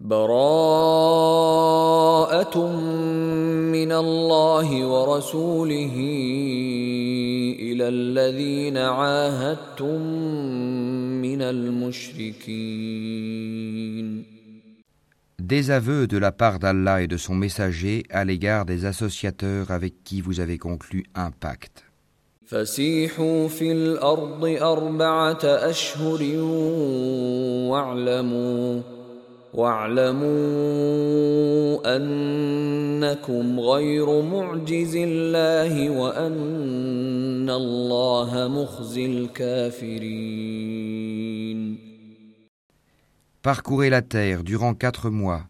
براءة من الله ورسوله إلى الذين عاهدتم من المشركين Désaveu de la part d'Allah et de son messager à l'égard des associateurs avec qui vous avez conclu un pacte. فسيحوا في الأرض أربعة أشهر واعلموا واعلموا أنكم غير معجز الله وأن الله مخزي الكافرين Parcourez la terre durant quatre mois,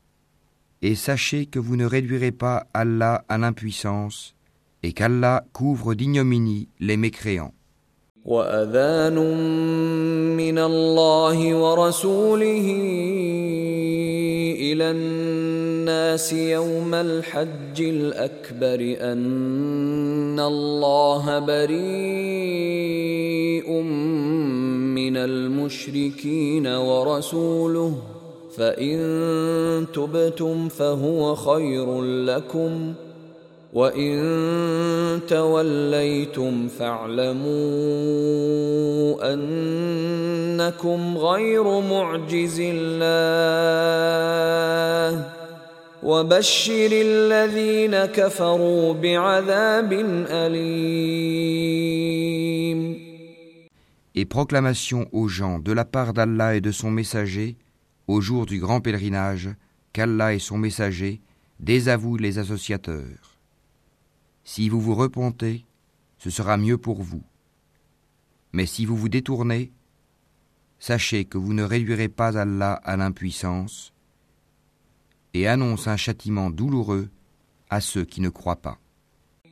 et sachez que vous ne réduirez pas Allah à l'impuissance, et qu'Allah couvre d'ignominie les mécréants. وأذان من الله ورسوله إلى الناس يوم الحج الأكبر أن الله بريء من المشركين ورسوله فإن تبتم فهو خير لكم ۖ وإن توليتم فاعلموا أنكم غير معجز الله وبشر الذين كفروا بعذاب أليم Et proclamation aux gens de la part d'Allah et de son messager, au jour du grand pèlerinage, qu'Allah et son messager désavouent les associateurs. Si vous vous repentez, ce sera mieux pour vous. Mais si vous vous détournez, sachez que vous ne réduirez pas Allah à l'impuissance et annonce un châtiment douloureux à ceux qui ne croient pas.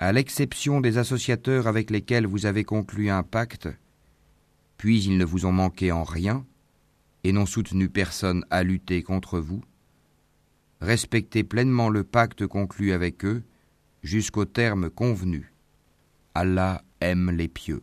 à l'exception des associateurs avec lesquels vous avez conclu un pacte, puis ils ne vous ont manqué en rien et n'ont soutenu personne à lutter contre vous, respectez pleinement le pacte conclu avec eux jusqu'au terme convenu. Allah aime les pieux.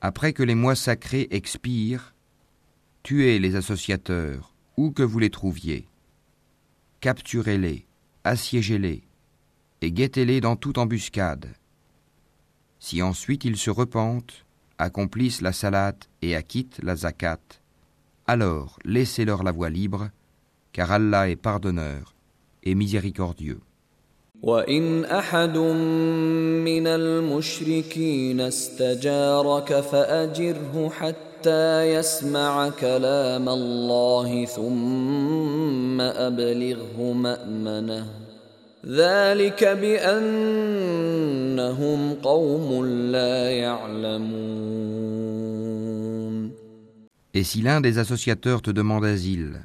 Après que les mois sacrés expirent, tuez les associateurs, où que vous les trouviez. Capturez-les, assiégez-les, et guettez-les dans toute embuscade. Si ensuite ils se repentent, accomplissent la salate et acquittent la zakat, alors laissez-leur la voie libre, car Allah est pardonneur, et miséricordieux. وإن أحد من المشركين استجارك فأجره حتى يسمع كلام الله ثم أبلغه مأمنه ذلك بأنهم قوم لا يعلمون Et si l'un des associateurs te demande asile,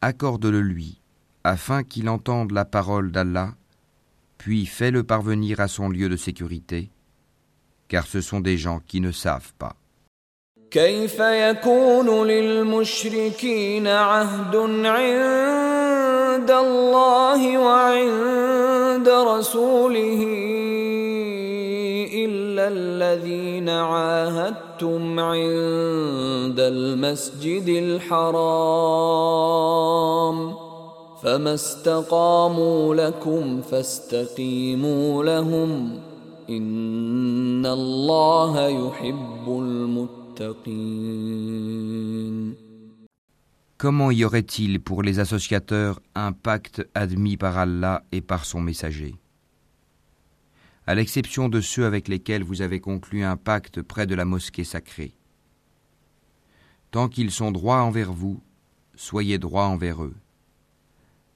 accorde-le lui afin qu'il entende la parole d'Allah, puis fais-le parvenir à son lieu de sécurité, car ce sont des gens qui ne savent pas. فما استقاموا لكم فاستقيموا لهم إن الله يحب المتقين Comment y aurait-il pour les associateurs un pacte admis par Allah et par son messager À l'exception de ceux avec lesquels vous avez conclu un pacte près de la mosquée sacrée. Tant qu'ils sont droits envers vous, soyez droits envers eux,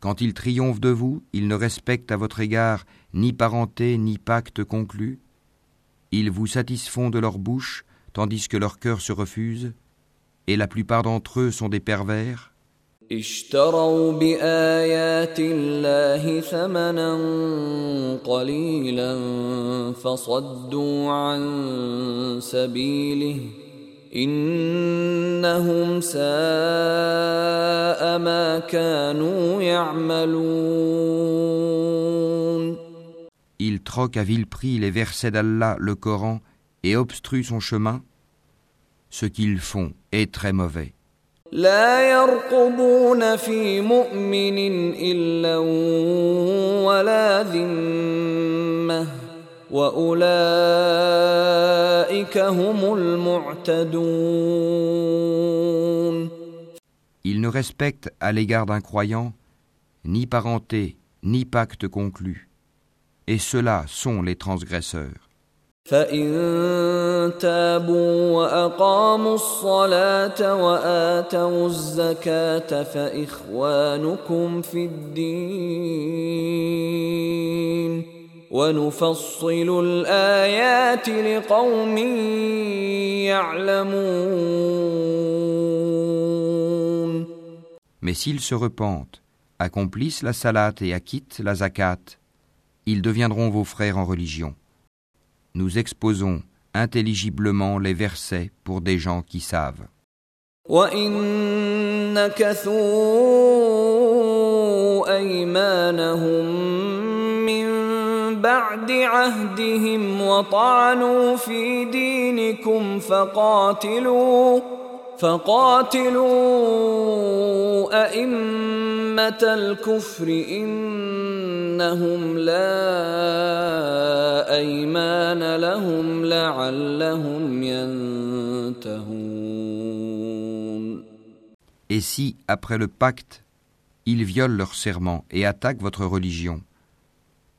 Quand ils triomphent de vous, ils ne respectent à votre égard ni parenté ni pacte conclu. Ils vous satisfont de leur bouche, tandis que leur cœur se refuse, et la plupart d'entre eux sont des pervers. Ils troquent à vil prix les versets d'Allah, le Coran, et obstruent son chemin. Ce qu'ils font est très mauvais. Ils ne respectent à l'égard d'un croyant ni parenté, ni pacte conclu, et ceux-là sont les transgresseurs. Mais s'ils se repentent, accomplissent la salat et acquittent la zakat, ils deviendront vos frères en religion. Nous exposons intelligiblement les versets pour des gens qui savent. بعد عهدهم وطعنوا في دينكم فقاتلوا فقاتلوا أئمة الكفر إنهم لا أيمان لهم لعلهم ينتهون Et si, après le pacte, ils violent leur serment et attaquent votre religion,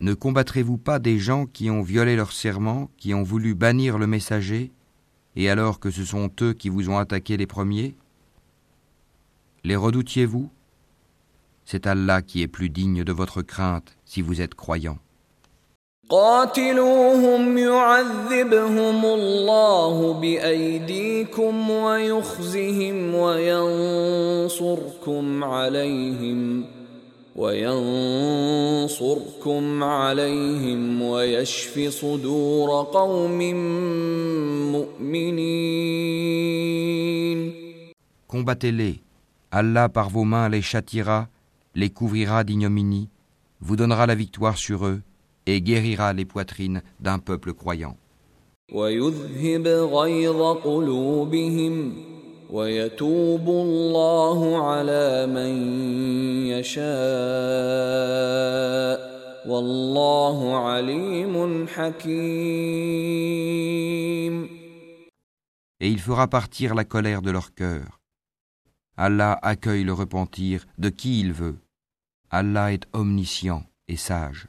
Ne combattrez-vous pas des gens qui ont violé leur serment, qui ont voulu bannir le messager, et alors que ce sont eux qui vous ont attaqué les premiers? Les redoutiez-vous? C'est Allah qui est plus digne de votre crainte si vous êtes croyants. قاتلوهم يعذبهم الله بأيديكم ويخزهم وينصركم عليهم وينصركم عليهم ويشف صدور قوم مؤمنين Combattez-les. Allah par vos mains les châtira, les couvrira d'ignominie, vous donnera la victoire sur eux et guérira les poitrines d'un peuple croyant. Et il fera partir la colère de leur cœur. Allah accueille le repentir de qui il veut. Allah est omniscient et sage.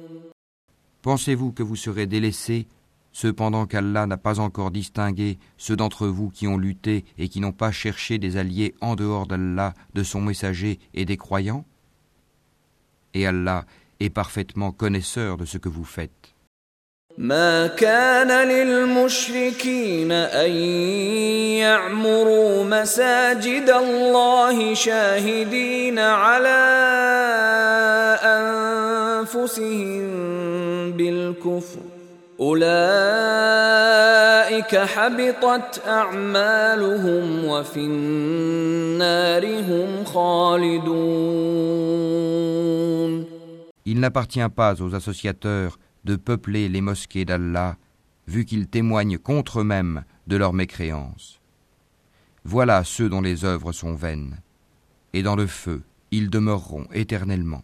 Pensez-vous que vous serez délaissés cependant qu'Allah n'a pas encore distingué ceux d'entre vous qui ont lutté et qui n'ont pas cherché des alliés en dehors d'Allah, de son messager et des croyants? Et Allah est parfaitement connaisseur de ce que vous faites. Il n'appartient pas aux associateurs de peupler les mosquées d'Allah, vu qu'ils témoignent contre eux-mêmes de leur mécréance. Voilà ceux dont les œuvres sont vaines, et dans le feu ils demeureront éternellement.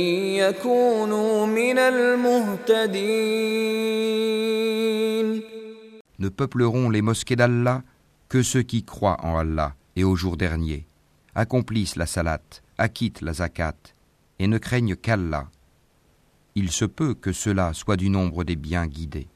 ne peupleront les mosquées d'Allah que ceux qui croient en Allah et au jour dernier, accomplissent la salat, acquittent la zakat et ne craignent qu'Allah. Il se peut que cela soit du nombre des biens guidés.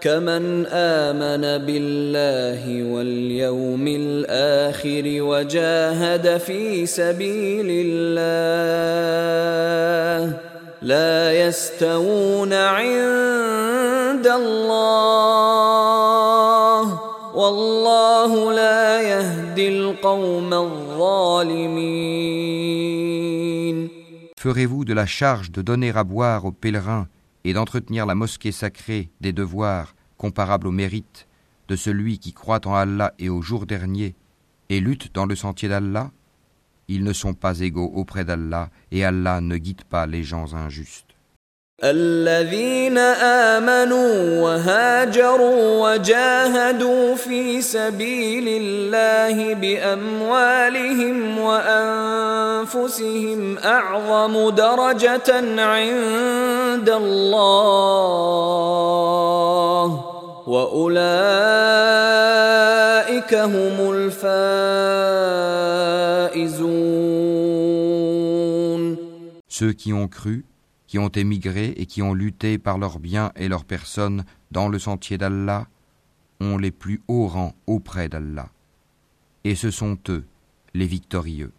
كمن آمن بالله واليوم الآخر وجاهد في سبيل الله لا يستوون عند الله والله لا القوم الظالمين Ferez-vous de la charge de donner à boire aux pèlerins et d'entretenir la mosquée sacrée des devoirs comparables au mérite de celui qui croit en Allah et au jour dernier et lutte dans le sentier d'Allah, ils ne sont pas égaux auprès d'Allah et Allah ne guide pas les gens injustes. الذين آمنوا وهاجروا وجاهدوا في سبيل الله بأموالهم وأنفسهم أعظم درجة عند الله وأولئك هم الفائزون. Ceux qui ont cru qui ont émigré et qui ont lutté par leurs biens et leurs personnes dans le sentier d'Allah, ont les plus hauts rangs auprès d'Allah. Et ce sont eux, les victorieux.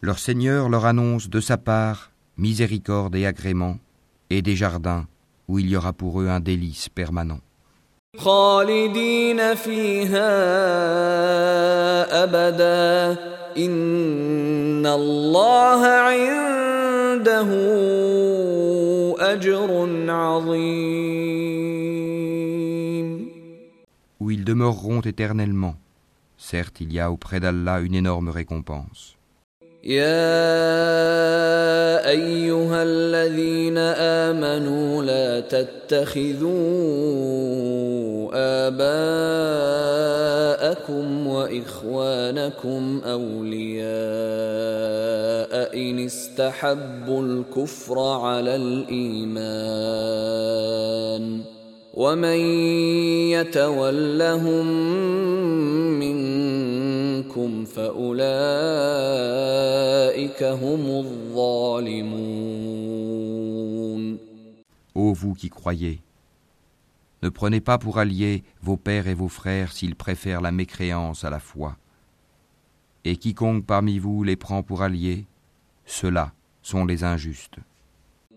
Leur Seigneur leur annonce de sa part miséricorde et agrément, et des jardins où il y aura pour eux un délice permanent. Où ils demeureront éternellement. Certes, il y a auprès d'Allah une énorme récompense. يا ايها الذين امنوا لا تتخذوا اباءكم واخوانكم اولياء إن استحبوا الكفر على الإيمان ومن يتولهم منكم فأولئك هم الظالمون Ô vous qui croyez, ne prenez pas pour alliés vos pères et vos frères s'ils préfèrent la mécréance à la foi. Et quiconque parmi vous les prend pour alliés, ceux-là sont les injustes.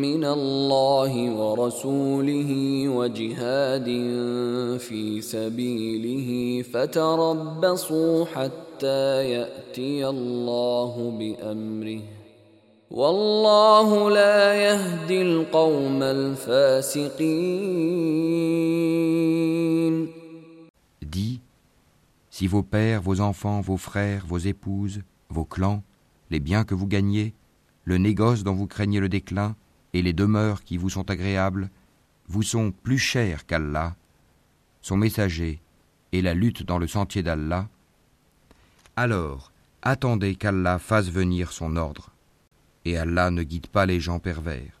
من الله ورسوله وجهاد في سبيله فتربصوا حتى ياتي الله بامره والله لا يهدي القوم الفاسقين Dis, si vos pères, vos enfants, vos frères, vos épouses, vos clans, les biens que vous gagnez, le négoce dont vous craignez le déclin, et les demeures qui vous sont agréables, vous sont plus chers qu'Allah, son messager, et la lutte dans le sentier d'Allah, alors attendez qu'Allah fasse venir son ordre. Et Allah ne guide pas les gens pervers.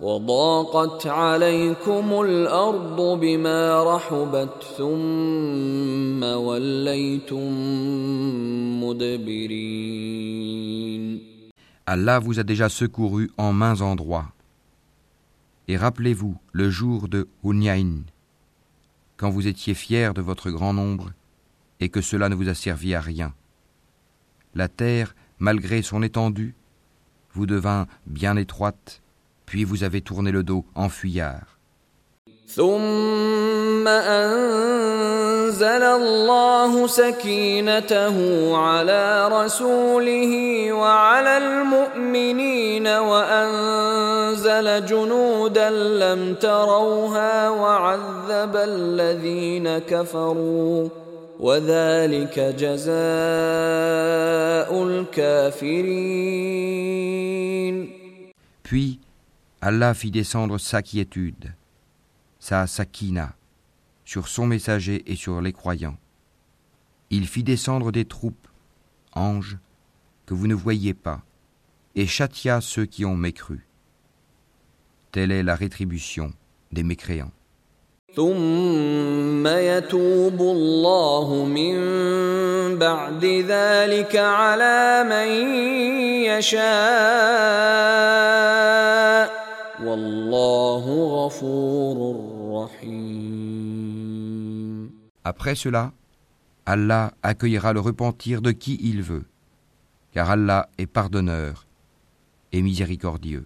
وضاقت عليكم الأرض بما رحبت ثم وليتم مدبرين Allah vous a déjà secouru en mains endroits. Et rappelez-vous le jour de Hunyain, quand vous étiez fiers de votre grand nombre et que cela ne vous a servi à rien. La terre, malgré son étendue, vous devint bien étroite, puis vous avez tourné le dos en fuyard. ثم أنزل الله سكينته على رسوله وعلى المؤمنين وأنزل جنودا لم تروها وعذب الذين كفروا وذلك جزاء الكافرين Puis Allah fit descendre sa quiétude, sa sakina, sur son messager et sur les croyants. Il fit descendre des troupes, anges, que vous ne voyiez pas, et châtia ceux qui ont mécru. Telle est la rétribution des mécréants. ثم يتوب الله من بعد ذلك على من يشاء والله غفور رحيم Après cela, Allah accueillera le repentir de qui il veut, car Allah est pardonneur et miséricordieux.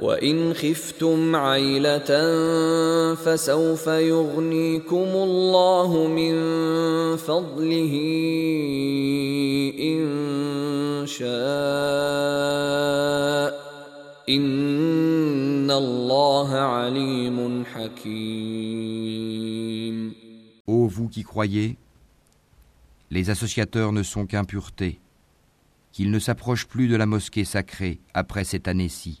وان خفتم عيله فسوف يغنيكم الله من فضله ان شاء ان الله عليم حكيم Ô vous qui croyez, les associateurs ne sont qu'impuretés, qu'ils ne s'approchent plus de la mosquée sacrée après cette année-ci.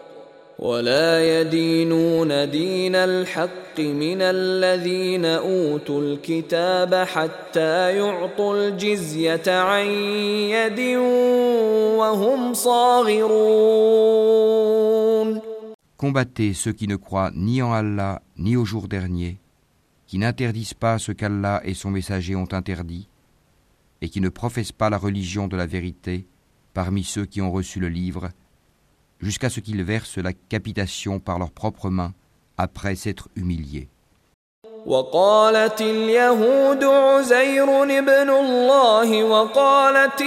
ولا يدينون دين الحق من الذين اوتوا الكتاب حتى يعطوا الجزيه عن يد وهم صاغرون Combattez ceux qui ne croient ni en Allah ni au jour dernier, qui n'interdisent pas ce qu'Allah et son messager ont interdit, et qui ne professent pas la religion de la vérité parmi ceux qui ont reçu le livre, jusqu'à ce qu'ils versent la capitation par leurs propres mains après s'être humiliés. وقالت اليهود عزير ابن الله وقالت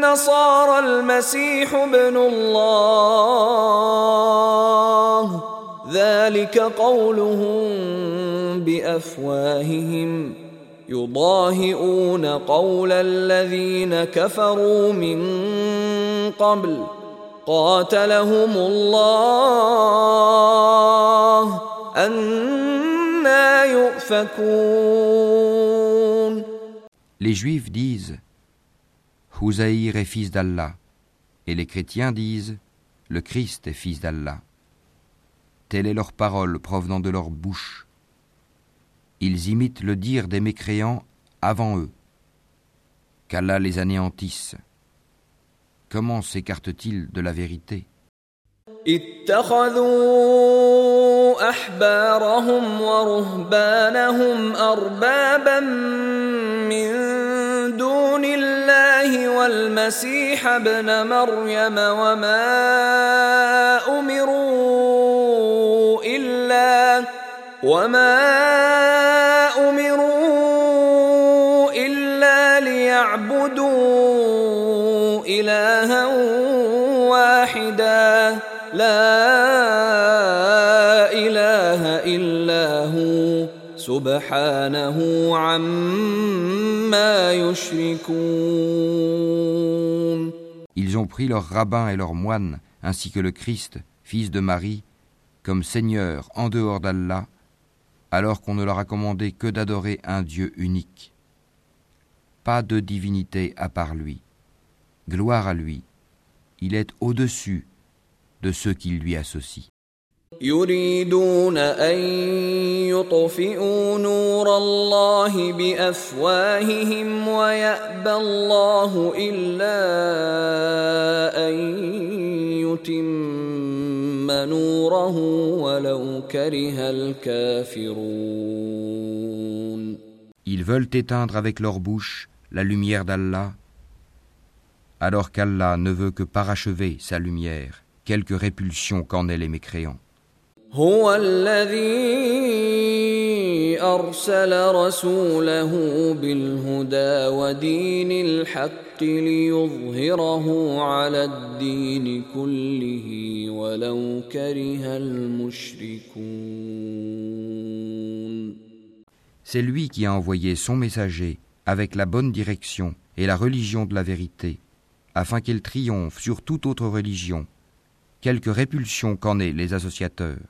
النصارى المسيح ابن الله ذلك قولهم بافواههم يضاهئون قول الذين كفروا من قبل قاتلهم الله أنا يؤفكون Les Juifs disent Houzaïr est fils d'Allah, et les chrétiens disent Le Christ est fils d'Allah. Telle est leur parole provenant de leur bouche. Ils imitent le dire des mécréants avant eux. Qu'Allah les anéantisse. Comment s'écarte-t-il de la vérité اتخذوا احبارهم ورهبانهم اربابا من دون الله والمسيح ابن مريم وما امروا الا وما امروا Ils ont pris leurs rabbins et leurs moines, ainsi que le Christ, fils de Marie, comme seigneurs en dehors d'Allah, alors qu'on ne leur a commandé que d'adorer un Dieu unique. Pas de divinité à part lui. Gloire à lui. Il est au-dessus de ceux qui lui associent. يريدون ان يطفئوا نور الله بافواههم ويابى الله الا ان يتم نوره ولو كره الكافرون Ils veulent éteindre avec leur bouche la lumière d'Allah, alors qu'Allah ne veut que parachever sa lumière, quelque répulsion qu'en aient les mécréants. هو الذي ارسل رسوله بالهدى ودين الحق ليظهره على الدين كله ولو كره المشركون C'est lui qui a envoyé son messager avec la bonne direction et la religion de la vérité, afin qu'elle triomphe sur toute autre religion, quelque répulsion qu'en aient les associateurs.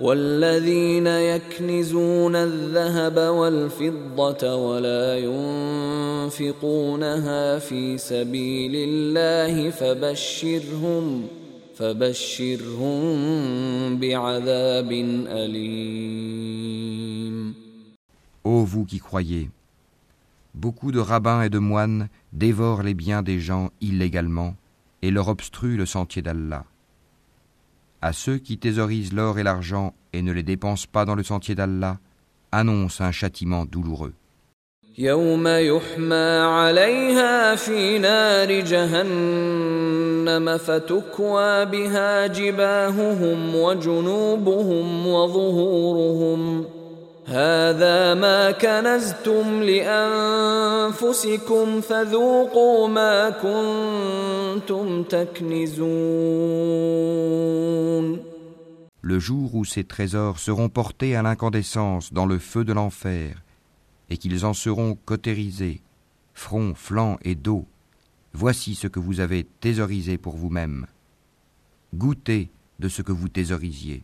والذين يكنزون الذهب والفضة ولا ينفقونها في سبيل الله فبشرهم فبشرهم بعذاب أليم Ô vous qui croyez, beaucoup de rabbins et de moines dévorent les biens des gens illégalement et leur obstruent le sentier d'Allah. À ceux qui thésaurisent l'or et l'argent et ne les dépensent pas dans le sentier d'Allah, annonce un châtiment douloureux. يوم يحمى عليها في نار جهنم فتكوى بها جباههم وجنوبهم وظهورهم هذا ما كنزتم لانفسكم فذوقوا ما كنتم تكنزون Le jour où ces trésors seront portés à l'incandescence dans le feu de l'enfer et qu'ils en seront cautérisés, front, flanc et dos. Voici ce que vous avez thésaurisé pour vous-même. Goûtez de ce que vous thésaurisiez.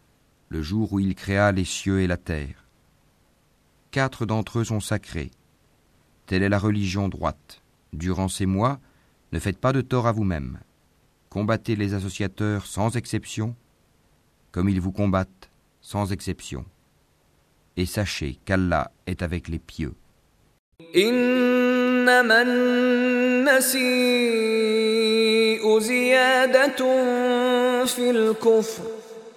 le jour où il créa les cieux et la terre. Quatre d'entre eux sont sacrés. Telle est la religion droite. Durant ces mois, ne faites pas de tort à vous-même. Combattez les associateurs sans exception, comme ils vous combattent sans exception. Et sachez qu'Allah est avec les pieux.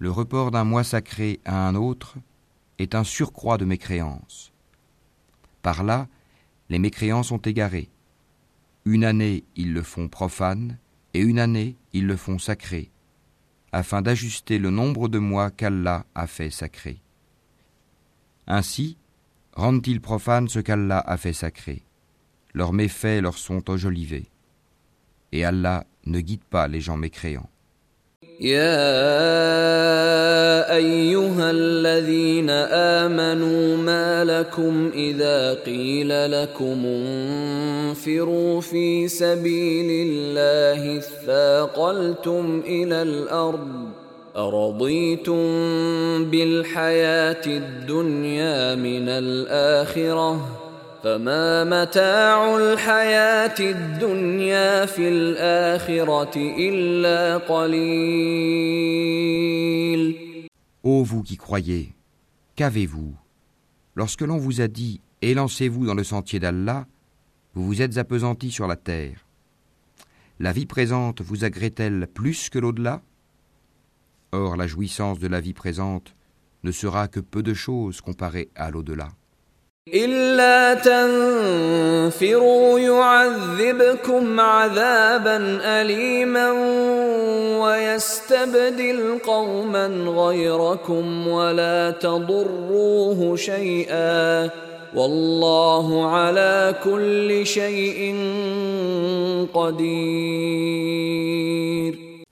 Le report d'un mois sacré à un autre est un surcroît de mécréance. Par là, les mécréants sont égarés. Une année, ils le font profane, et une année, ils le font sacré, afin d'ajuster le nombre de mois qu'Allah a fait sacré. Ainsi, rendent-ils profane ce qu'Allah a fait sacré. Leurs méfaits leur sont enjolivés. Et Allah ne guide pas les gens mécréants. يا ايها الذين امنوا ما لكم اذا قيل لكم انفروا في سبيل الله اثاقلتم الى الارض أرضيتم بالحياة الدنيا من الآخرة فما متاع الحياة الدنيا في الآخرة إلا قليل Ô vous qui croyez, qu'avez-vous Lorsque l'on vous a dit Élancez-vous dans le sentier d'Allah, vous vous êtes appesantis sur la terre. La vie présente vous agrée-t-elle plus que l'au-delà Or la jouissance de la vie présente ne sera que peu de choses comparée à l'au-delà.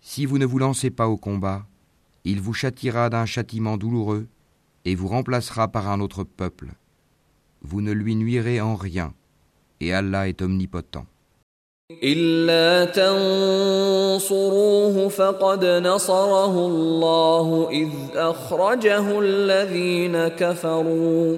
Si vous ne vous lancez pas au combat, il vous châtiera d'un châtiment douloureux et vous remplacera par un autre peuple. Vous ne lui nuirez en rien, et Allah est omnipotent. إلا تنصروه فقد نصره الله إذ أخرجه الذين كفروا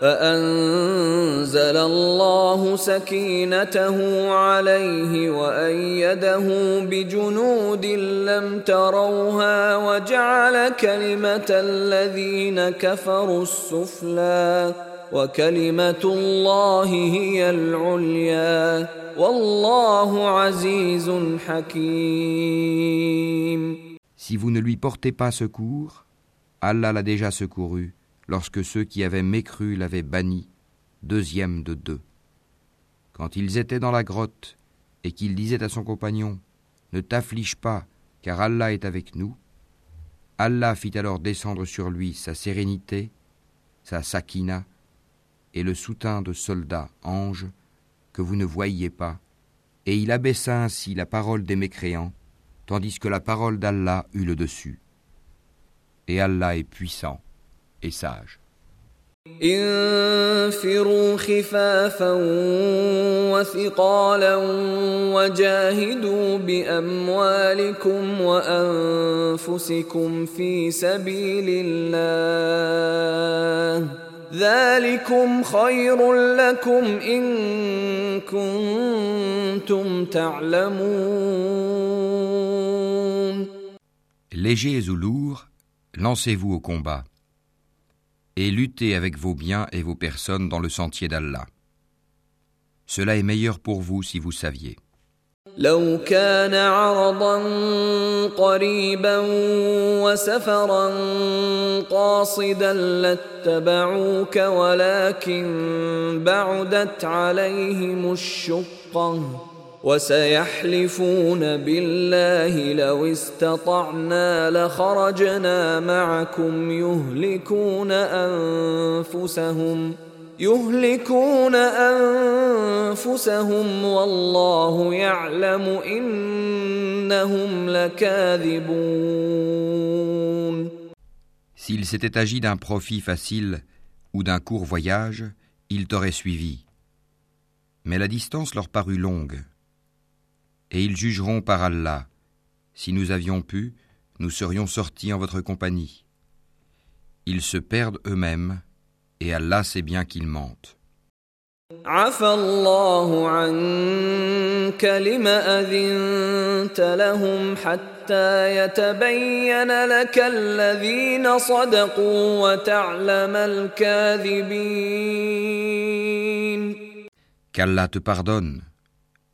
فأنزل الله سكينته عليه وأيده بجنود لم تروها وجعل كلمة الذين كفروا السفلى وكلمة الله هي العليا والله عزيز حكيم. Si vous ne lui portez pas secours, Allah l'a déjà secouru. Lorsque ceux qui avaient mécru l'avaient banni, deuxième de deux. Quand ils étaient dans la grotte et qu'il disait à son compagnon Ne t'afflige pas, car Allah est avec nous, Allah fit alors descendre sur lui sa sérénité, sa sakina, et le soutien de soldats anges que vous ne voyiez pas, et il abaissa ainsi la parole des mécréants, tandis que la parole d'Allah eut le dessus. Et Allah est puissant et sage. انفروا خفافا وثقالا وجاهدوا باموالكم وانفسكم في سبيل الله ذلكم خير لكم ان كنتم تعلمون Légers ou lourds, lancez-vous au combat. et luttez avec vos biens et vos personnes dans le sentier d'Allah. Cela est meilleur pour vous si vous saviez. لو كان عرضا قريبا وسفرا قاصدا لاتبعوك ولكن بعدت عليهم الشقه وسيحلفون بالله لو استطعنا لخرجنا معكم يهلكون انفسهم يهلكون انفسهم والله يعلم انهم لكاذبون S'il s'était agi d'un profit facile ou d'un court voyage, ils t'auraient suivi. Mais la distance leur parut longue. Et ils jugeront par Allah. Si nous avions pu, nous serions sortis en votre compagnie. Ils se perdent eux-mêmes, et Allah sait bien qu'ils mentent. Qu'Allah te pardonne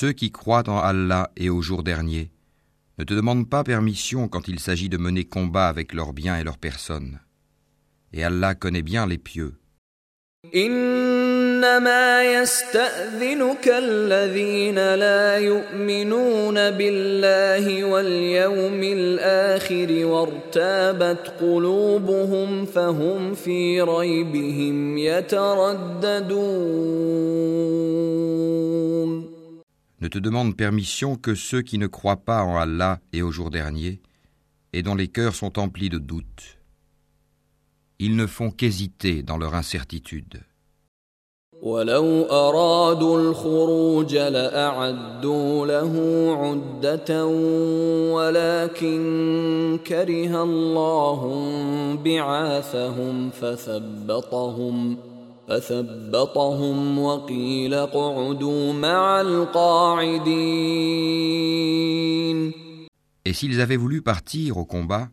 Ceux qui croient en Allah et au jour dernier ne te demandent pas permission quand il s'agit de mener combat avec leurs biens et leurs personnes. Et Allah connaît bien les pieux. Ne te demandent permission que ceux qui ne croient pas en Allah et au jour dernier, et dont les cœurs sont emplis de doutes. Ils ne font qu'hésiter dans leur incertitude. Et s'ils avaient voulu partir au combat,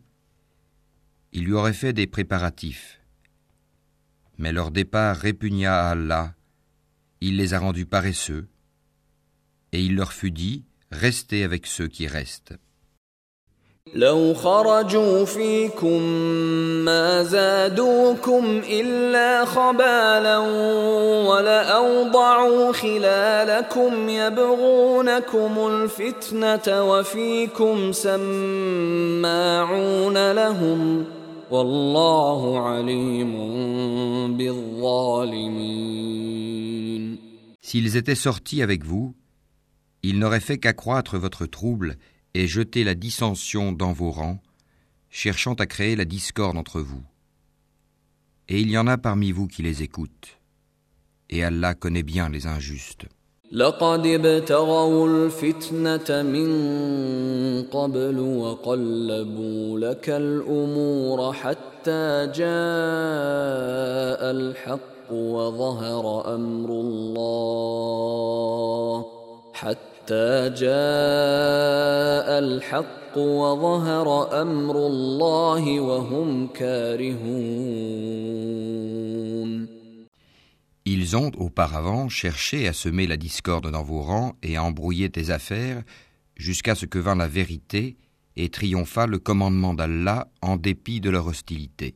il lui aurait fait des préparatifs. Mais leur départ répugna à Allah, il les a rendus paresseux, et il leur fut dit, restez avec ceux qui restent. لو خرجوا فيكم ما زادوكم إلا خبالا ولأوضعوا خلالكم يبغونكم الفتنة وفيكم سماعون لهم والله عليم بالظالمين. S'ils étaient sortis avec vous, ils n'auraient fait qu'accroître votre trouble et jeter la dissension dans vos rangs, cherchant à créer la discorde entre vous. Et il y en a parmi vous qui les écoutent. Et Allah connaît bien les injustes. لقد ابتغوا الفتنة من قبل وقلبوا لك الأمور حتى جاء الحق وظهر أمر الله حتى جاء الحق وظهر أمر الله وهم كارهون Ils ont auparavant cherché à semer la discorde dans vos rangs et à embrouiller tes affaires jusqu'à ce que vint la vérité et triompha le commandement d'Allah en dépit de leur hostilité.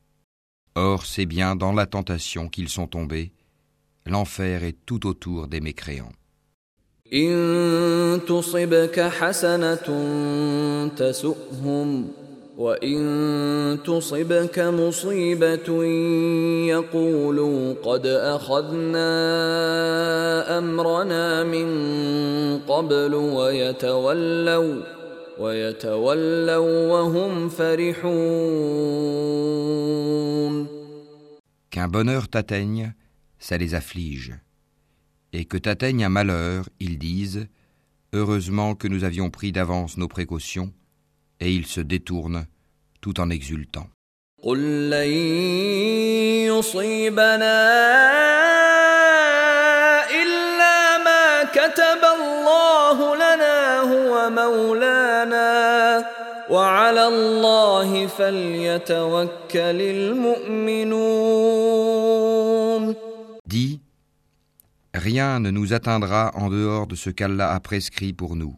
Or, c'est bien dans la tentation qu'ils sont tombés. L'enfer est tout autour des mécréants. إن تصبك حسنة تسؤهم وإن تصبك مصيبة يقولوا قد أخذنا أمرنا من قبل ويتولوا ويتولوا وهم فرحون Qu'un bonheur t'atteigne, ça les afflige. Et que t'atteigne un malheur, ils disent Heureusement que nous avions pris d'avance nos précautions, et ils se détournent tout en exultant. وعلى الله فليتوكل المؤمنون Dis Rien ne nous atteindra en dehors de ce qu'Allah a prescrit pour nous.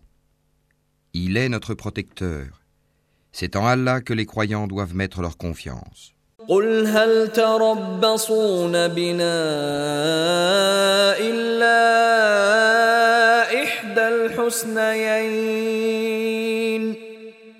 Il est notre protecteur. C'est en Allah que les croyants doivent mettre leur confiance. قل هل تربصون بنا إلا إحدى الحسنيين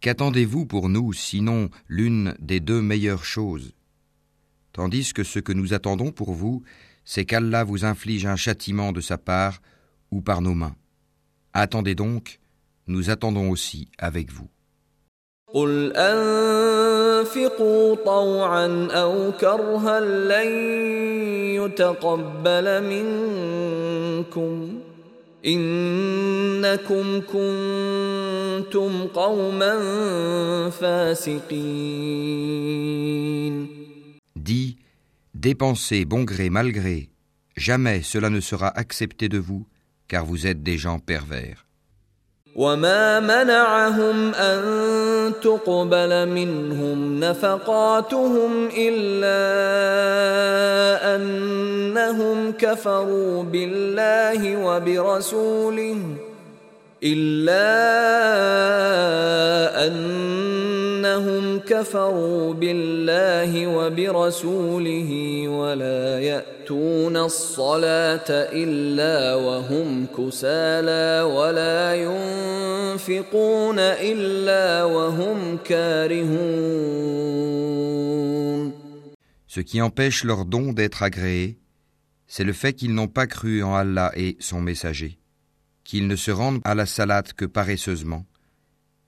Qu'attendez-vous pour nous sinon l'une des deux meilleures choses Tandis que ce que nous attendons pour vous, c'est qu'Allah vous inflige un châtiment de sa part ou par nos mains. Attendez donc, nous attendons aussi avec vous. قل أنفقوا طوعا أو كرها لن يتقبل منكم إنكم كنتم قوما فاسقين Dis Dépensez bon gré mal gré, jamais cela ne sera accepté de vous, car vous êtes des gens pervers. وما منعهم أن تقبل منهم نفقاتهم إلا أنهم كفروا بالله وبرسوله إلا أنهم كفروا بالله وبرسوله ولا يأتون الصلاة إلا وهم كسالى ولا ينفقون إلا وهم كارهون Ce Ce qui empêche leur don d'être agréé, c'est le fait qu'ils n'ont pas cru en Allah et son messager, qu'ils ne se rendent à la salade que paresseusement,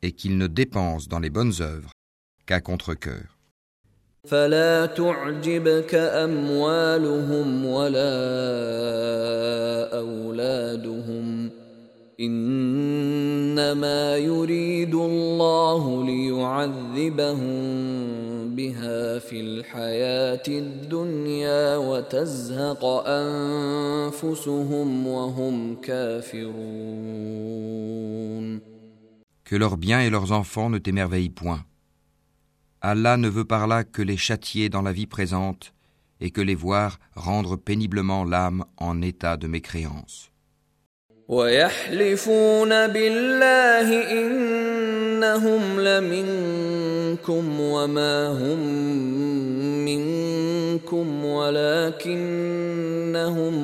et qu'ils ne dépensent dans les bonnes œuvres qu'à contre-cœur إنما يريد الله ليعذبهم بها في الحياة الدنيا وتزهق أنفسهم وهم كافرون Que leurs biens et leurs enfants ne t'émerveillent point. Allah ne veut par là que les châtier dans la vie présente et que les voir rendre péniblement l'âme en état de mécréance. ويحلفون بالله إنهم لمنكم وما هم منكم ولكنهم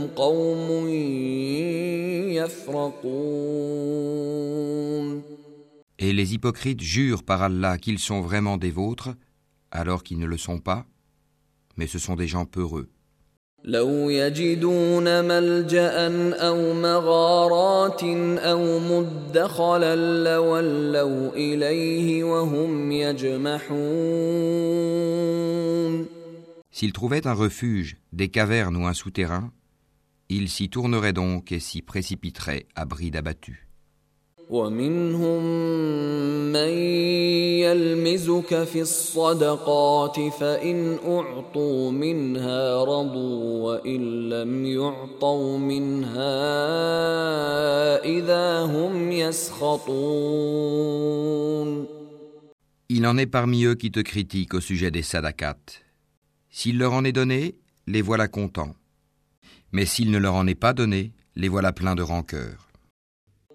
قوم يفرقون Et les hypocrites jurent par Allah qu'ils sont vraiment des vôtres, alors qu'ils ne le sont pas, mais ce sont des gens peureux. لو يجدون ملجا او مغارات او مدخلا لولوا اليه وهم يجمحون S'ils trouvaient un refuge, des cavernes ou un souterrain, ils s'y tourneraient donc et s'y précipiteraient à bride abattue. ومنهم من يلمزك في الصدقات فإن أعطوا منها رضوا وإن لم يعطوا منها إذا هم يسخطون Il en est parmi eux qui te critiquent au sujet des sadakats. S'il leur en est donné, les voilà contents. Mais s'il ne leur en est pas donné, les voilà pleins de rancœur.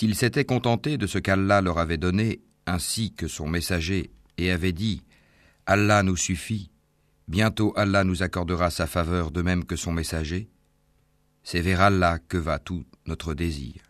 S'ils s'étaient contentés de ce qu'Allah leur avait donné, ainsi que son messager, et avaient dit Allah nous suffit, bientôt Allah nous accordera sa faveur de même que son messager, c'est vers Allah que va tout notre désir.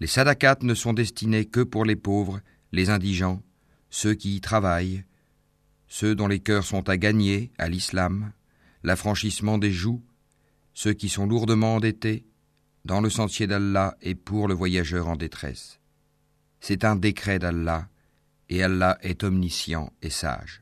Les sadakats ne sont destinés que pour les pauvres, les indigents, ceux qui y travaillent, ceux dont les cœurs sont à gagner à l'islam, l'affranchissement des joues, ceux qui sont lourdement endettés, dans le sentier d'Allah et pour le voyageur en détresse. C'est un décret d'Allah, et Allah est omniscient et sage.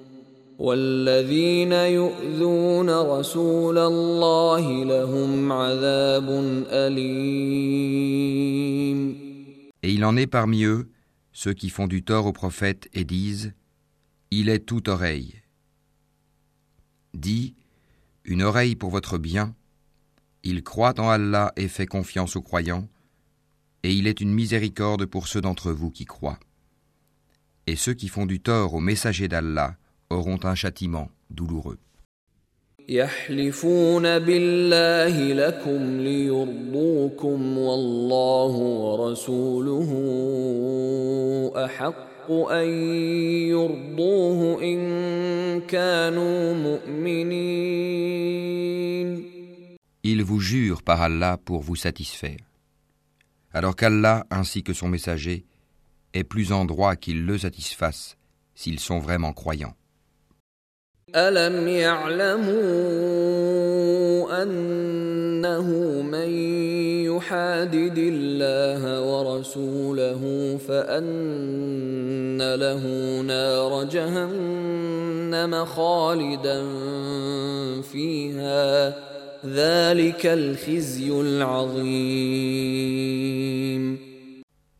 والذين يؤذون رسول الله لهم عذاب أليم Et il en est parmi eux ceux qui font du tort au prophète et disent Il est toute oreille. Dis Une oreille pour votre bien. Il croit en Allah et fait confiance aux croyants, et il est une miséricorde pour ceux d'entre vous qui croient. Et ceux qui font du tort au messager d'Allah auront un châtiment douloureux. يحلفون بالله لكم ليرضوكم والله ورسوله أحق أن يرضوه إن كانوا مؤمنين vous jurent par Allah pour vous satisfaire. Alors qu'Allah ainsi que son messager est plus en droit qu'ils le satisfassent s'ils sont vraiment croyants. ألم يعلموا أنه من يحادد الله ورسوله فأن له نار جهنم خالدا فيها ذلك الخزي العظيم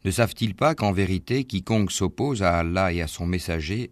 Ne savent-ils pas qu'en vérité quiconque s'oppose à Allah et à son messager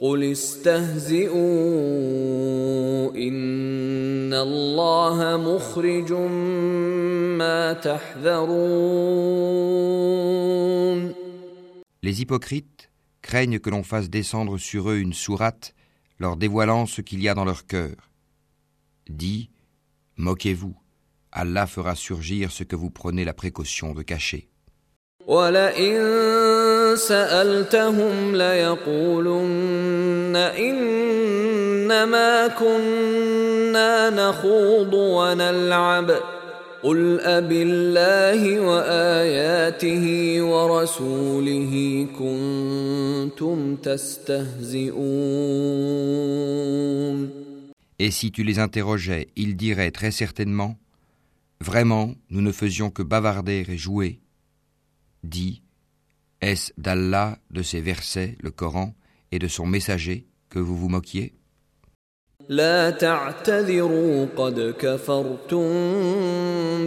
قل استهزئوا إن الله مخرج ما تحذرون Les hypocrites craignent que l'on fasse descendre sur eux une sourate leur dévoilant ce qu'il y a dans leur cœur. Dis, moquez-vous, Allah fera surgir ce que vous prenez la précaution de cacher. ولئن سألتهم ليقولن إنما كنا نخوض ونلعب قل أب الله وآياته ورسوله كنتم تستهزئون Et si tu les interrogeais, ils diraient très certainement Vraiment, nous ne faisions que bavarder et jouer. Dis Est-ce d'Allah, de ses versets, le Coran, et de son messager que vous vous moquiez لا تعتذروا قد كفرتم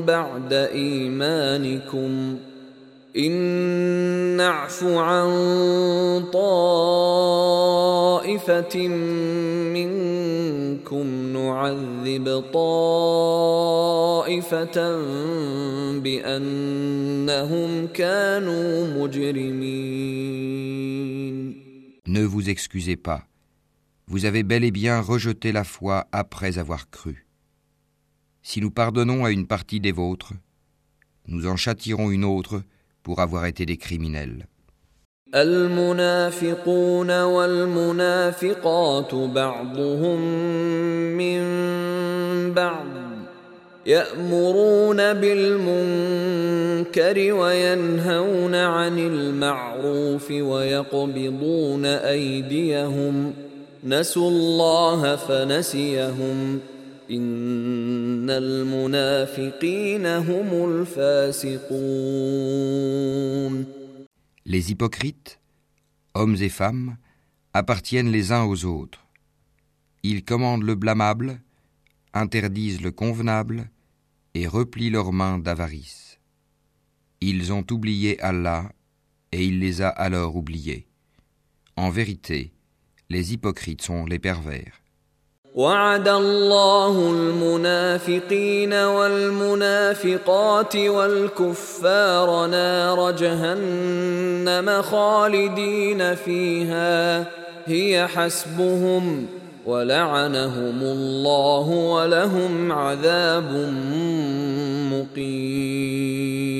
بعد إيمانكم إن نعف عن طائفة منكم نعذب طائفة بأنهم كانوا مجرمين Ne vous excusez pas. Vous avez bel et bien rejeté la foi après avoir cru. Si nous pardonnons à une partie des vôtres, nous en châtirons une autre Pour avoir été des criminels. المنافقون والمنافقات بعضهم من بعض يأمرون بالمنكر وينهون عن المعروف ويقبضون أيديهم نسوا الله فنسيهم إن المنافقين هم الفاسقون Les hypocrites, hommes et femmes, appartiennent les uns aux autres. Ils commandent le blâmable, interdisent le convenable et replient leurs mains d'avarice. Ils ont oublié Allah et il les a alors oubliés. En vérité, les hypocrites sont les pervers. وعد الله المنافقين والمنافقات والكفار نار جهنم خالدين فيها. هي حسبهم ولعنهم الله ولهم عذاب مقيم.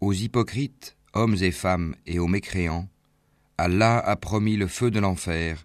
Aux hypocrites, hommes et femmes, et aux mécréants, Allah a promis le feu de l'enfer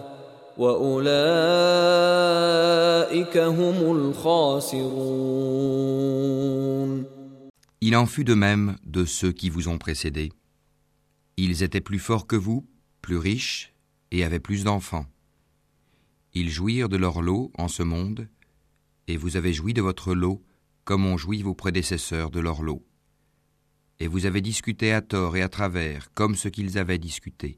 Il en fut de même de ceux qui vous ont précédés. Ils étaient plus forts que vous, plus riches, et avaient plus d'enfants. Ils jouirent de leur lot en ce monde, et vous avez joui de votre lot comme ont joui vos prédécesseurs de leur lot. Et vous avez discuté à tort et à travers comme ce qu'ils avaient discuté.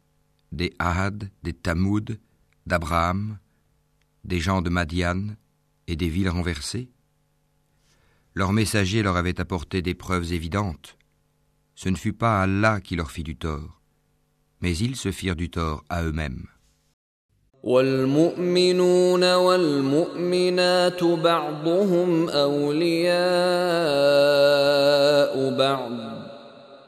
des Ahad, des Tamoud, d'Abraham, des gens de Madian et des villes renversées? Leur messager leur avait apporté des preuves évidentes. Ce ne fut pas Allah qui leur fit du tort, mais ils se firent du tort à eux-mêmes.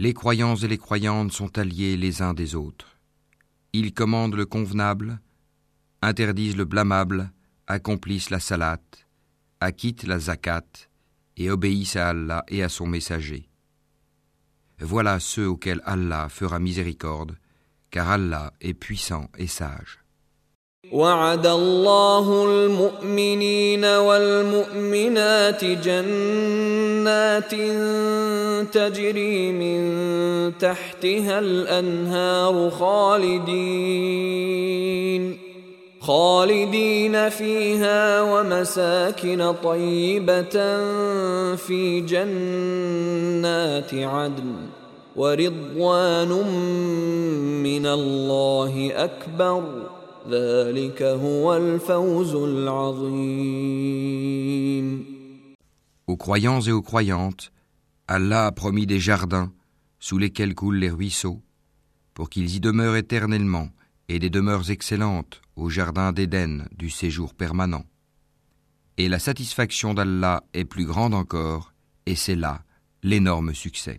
Les croyants et les croyantes sont alliés les uns des autres. Ils commandent le convenable, interdisent le blâmable, accomplissent la salat, acquittent la zakat et obéissent à Allah et à son messager. Voilà ceux auxquels Allah fera miséricorde, car Allah est puissant et sage. وعد الله المؤمنين والمؤمنات جنات تجري من تحتها الأنهار خالدين خالدين فيها ومساكن طيبة في جنات عدن ورضوان من الله أكبر. Aux croyants et aux croyantes, Allah a promis des jardins sous lesquels coulent les ruisseaux, pour qu'ils y demeurent éternellement, et des demeures excellentes au jardin d'Éden du séjour permanent. Et la satisfaction d'Allah est plus grande encore, et c'est là l'énorme succès.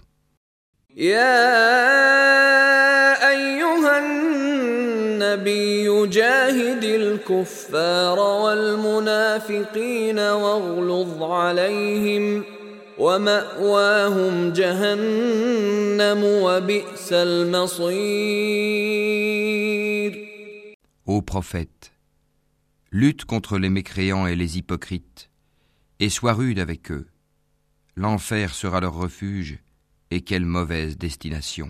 Ô prophète, lutte contre les mécréants et les hypocrites, et sois rude avec eux. L'enfer sera leur refuge, et quelle mauvaise destination.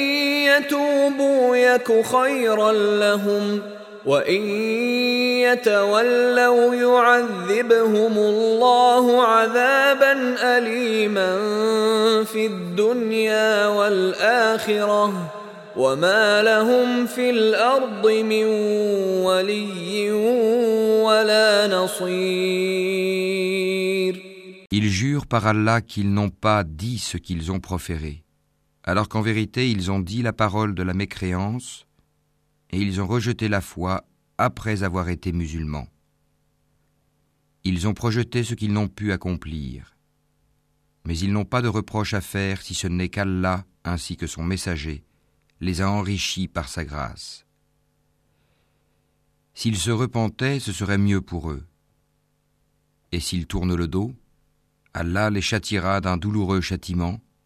يتوبوا يك خيرا لهم وإن يتولوا يعذبهم الله عذابا أليما في الدنيا والآخرة وما لهم في الأرض من ولي ولا نصير Ils jurent par Allah qu'ils n'ont pas dit ce qu'ils ont proféré. Alors qu'en vérité ils ont dit la parole de la mécréance et ils ont rejeté la foi après avoir été musulmans. Ils ont projeté ce qu'ils n'ont pu accomplir, mais ils n'ont pas de reproche à faire si ce n'est qu'Allah ainsi que son messager les a enrichis par sa grâce. S'ils se repentaient, ce serait mieux pour eux. Et s'ils tournent le dos, Allah les châtiera d'un douloureux châtiment,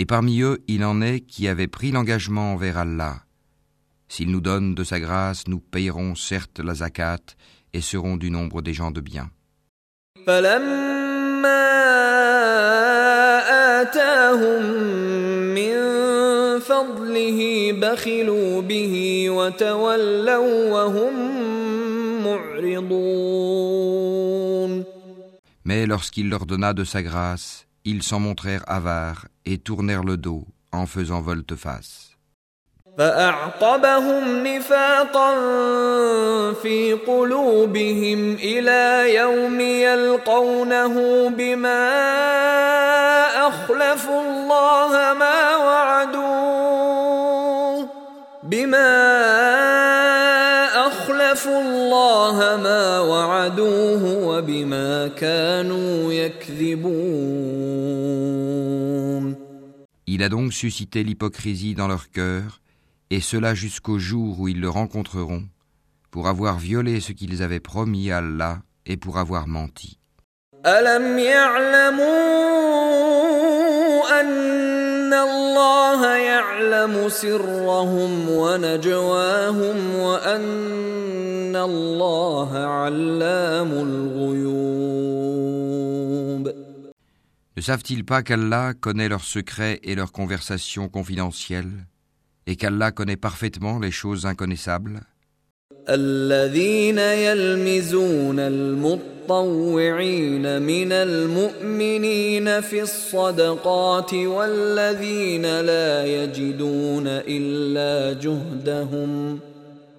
Et parmi eux, il en est qui avaient pris l'engagement envers Allah. S'il nous donne de sa grâce, nous payerons certes la zakat et serons du nombre des gens de bien. Mais lorsqu'il leur donna de sa grâce, ils s'en montrèrent avares et tournèrent le dos en faisant volte-face. فأعقبهم نفاقا في قلوبهم إلى يوم يلقونه بما أخلفوا الله ما وعدوه بما أخلفوا الله ما وعدوه وبما كانوا يكذبون Il a donc suscité l'hypocrisie dans leur cœur et cela jusqu'au jour où ils le rencontreront, pour avoir violé ce qu'ils avaient promis à Allah et pour avoir menti. Ne savent-ils pas qu'Allah connaît leurs secrets et leurs conversations confidentielles et qu'Allah connaît parfaitement les choses inconnaissables الذين يلمزون المطوعين من المؤمنين في الصدقات والذين لا يجدون إلا جهدهم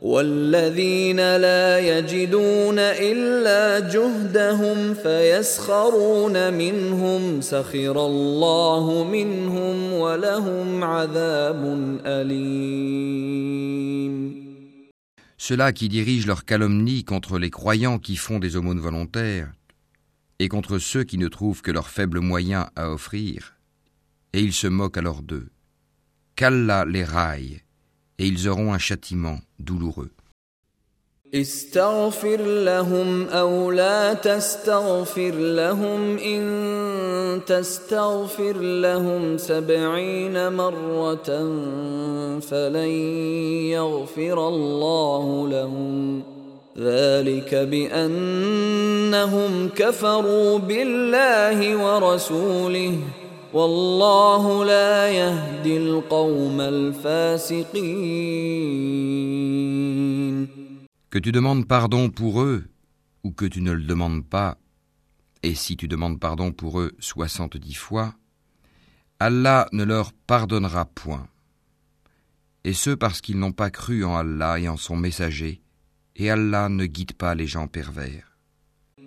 والذين لا يجدون إلا جهدهم فيسخرون منهم سخر الله منهم ولهم عذاب أليم Ceux-là qui dirigent leur calomnie contre les croyants qui font des aumônes volontaires et contre ceux qui ne trouvent que leurs faibles moyens à offrir, et ils se moquent alors d'eux. Qu'Allah les raille et ils auront un châtiment douloureux. استغفر لهم أو لا تستغفر لهم إن تستغفر لهم سبعين مرة فلن يغفر الله لهم ذلك بأنهم كفروا بالله ورسوله Que tu demandes pardon pour eux ou que tu ne le demandes pas, et si tu demandes pardon pour eux soixante-dix fois, Allah ne leur pardonnera point. Et ce parce qu'ils n'ont pas cru en Allah et en son messager, et Allah ne guide pas les gens pervers.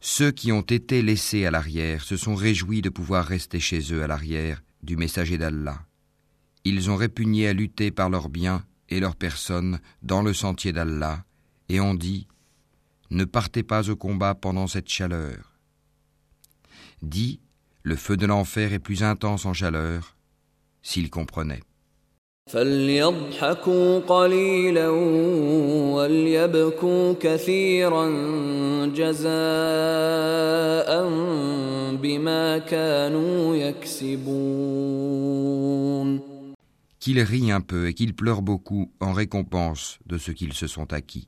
Ceux qui ont été laissés à l'arrière se sont réjouis de pouvoir rester chez eux à l'arrière du messager d'Allah. Ils ont répugné à lutter par leurs biens et leurs personnes dans le sentier d'Allah et ont dit Ne partez pas au combat pendant cette chaleur. le feu de l'enfer est plus intense en chaleur, s'ils comprenaient. فليضحكوا قليلا وليبكوا كثيرا جزاء بما كانوا يكسبون Qu'ils rient un peu et qu'ils pleurent beaucoup en récompense de ce qu'ils se sont acquis.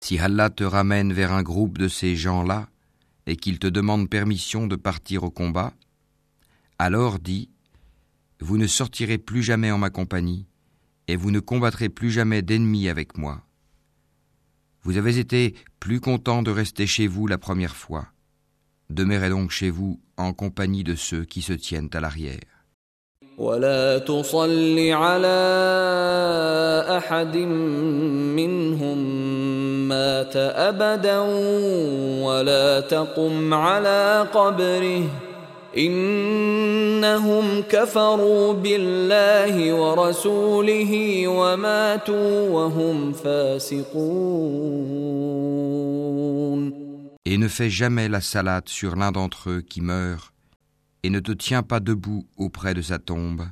Si Allah te ramène vers un groupe de ces gens-là et qu'il te demande permission de partir au combat, alors dis, vous ne sortirez plus jamais en ma compagnie et vous ne combattrez plus jamais d'ennemis avec moi. Vous avez été plus content de rester chez vous la première fois. Demeurez donc chez vous en compagnie de ceux qui se tiennent à l'arrière. Et ne fais jamais la salade sur l'un d'entre eux qui meurt, et ne te tiens pas debout auprès de sa tombe,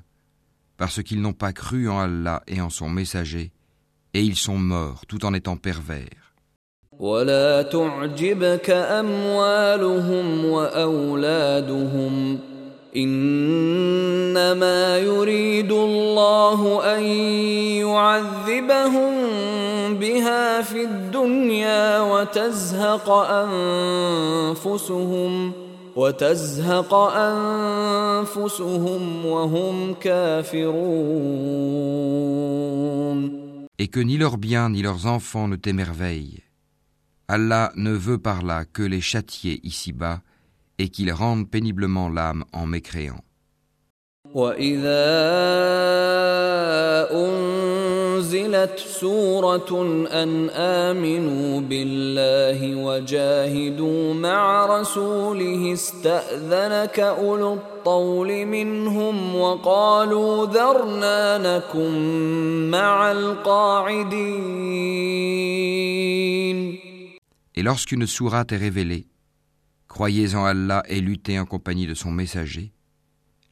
parce qu'ils n'ont pas cru en Allah et en son messager, et ils sont morts tout en étant pervers. ولا تعجبك أموالهم وأولادهم. إنما يريد الله أن يعذبهم بها في الدنيا وتزهق أنفسهم وتزهق أنفسهم وهم كافرون. Et que ni leurs biens ni leurs enfants ne t'émerveillent. Allah ne veut par là que les châtier ici-bas et qu'ils rendent péniblement l'âme en mécréant. أنزلت سورة أن آمنوا بالله وجاهدوا مع رسوله استأذنك أولو الطول منهم وقالوا ذرنا نكن مع القاعدين Et lorsqu'une sourate est révélée, croyez en Allah et luttez en compagnie de son messager,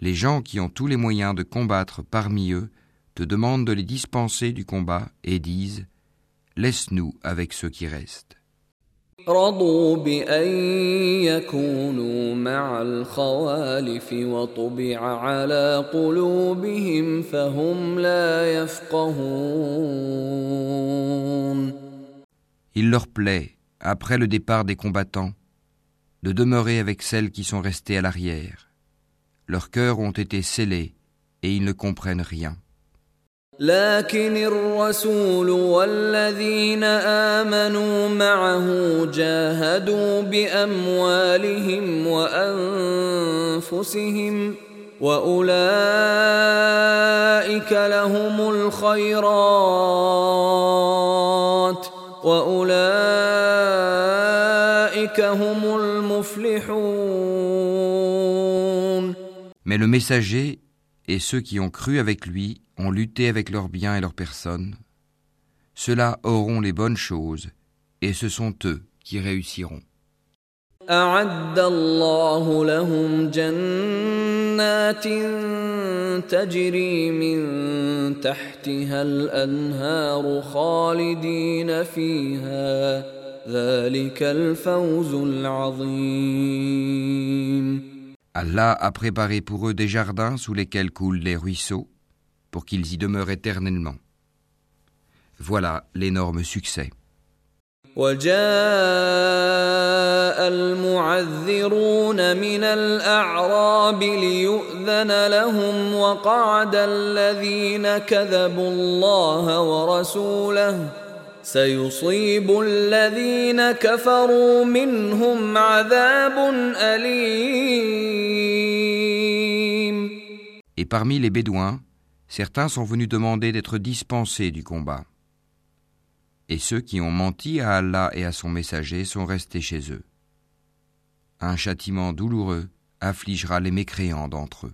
les gens qui ont tous les moyens de combattre parmi eux te demandent de les dispenser du combat et disent Laisse-nous avec ceux qui restent. Il leur plaît après le départ des combattants, de demeurer avec celles qui sont restées à l'arrière. Leurs cœurs ont été scellés et ils ne comprennent rien. لكن الرسول والذين آمنوا معه جاهدوا بأموالهم وأنفسهم وأولئك لهم الخيرات mais le messager et ceux qui ont cru avec lui ont lutté avec leurs biens et leurs personnes. Ceux-là auront les bonnes choses, et ce sont eux qui réussiront. Allah a préparé pour eux des jardins sous lesquels coulent les ruisseaux, pour qu'ils y demeurent éternellement. Voilà l'énorme succès. وجاء المعذرون من الأعراب ليؤذن لهم وقعد الذين كذبوا الله ورسوله سيصيب الذين كفروا منهم عذاب أليم Et parmi les Bédouins, certains sont venus demander d'être dispensés du combat. Et ceux qui ont menti à Allah et à son messager sont restés chez eux. Un châtiment douloureux affligera les mécréants d'entre eux.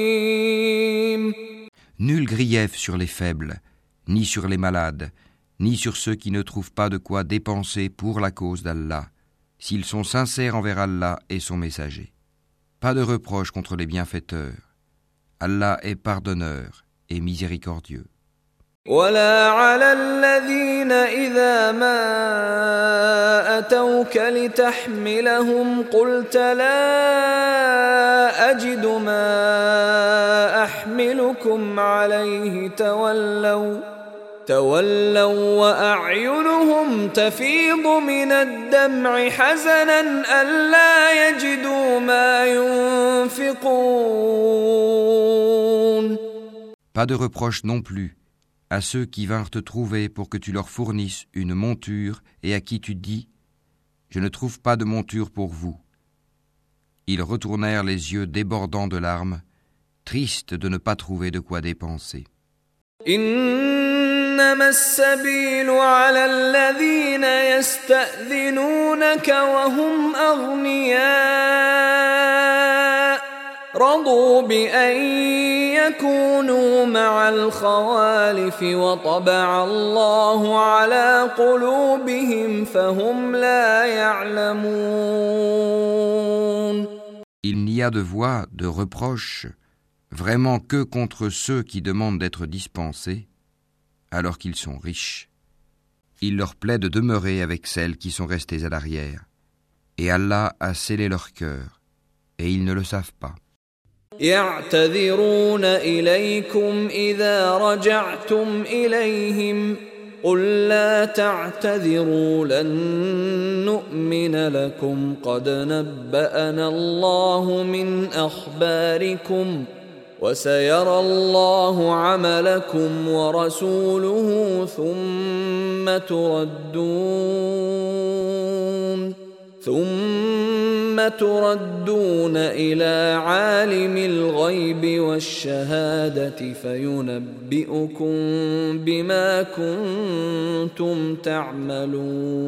Nul grief sur les faibles, ni sur les malades, ni sur ceux qui ne trouvent pas de quoi dépenser pour la cause d'Allah, s'ils sont sincères envers Allah et son messager. Pas de reproche contre les bienfaiteurs. Allah est pardonneur et miséricordieux. ولا على الذين إذا ما أتوك لتحملهم قلت لا أجد ما أحملكم عليه تولوا تولوا وأعينهم تفيض من الدمع حزنا ألا يجدوا ما ينفقون Pas de reproche non plus. À ceux qui vinrent te trouver pour que tu leur fournisses une monture et à qui tu dis Je ne trouve pas de monture pour vous. Ils retournèrent les yeux débordants de larmes, tristes de ne pas trouver de quoi dépenser. رضوا بأن يكونوا مع الخوالف وطبع الله على قلوبهم فهم لا يعلمون Il n'y a de voix, de reproche, vraiment que contre ceux qui demandent d'être dispensés, alors qu'ils sont riches. Il leur plaît de demeurer avec celles qui sont restées à l'arrière, et Allah a scellé leur cœur, et ils ne le savent pas. يعتذرون إليكم إذا رجعتم إليهم قل لا تعتذروا لن نؤمن لكم قد نبأنا الله من أخباركم وسيرى الله عملكم ورسوله ثم تردون ثم تردون إلى عالم الغيب والشهادة فينبئكم بما كنتم تعملون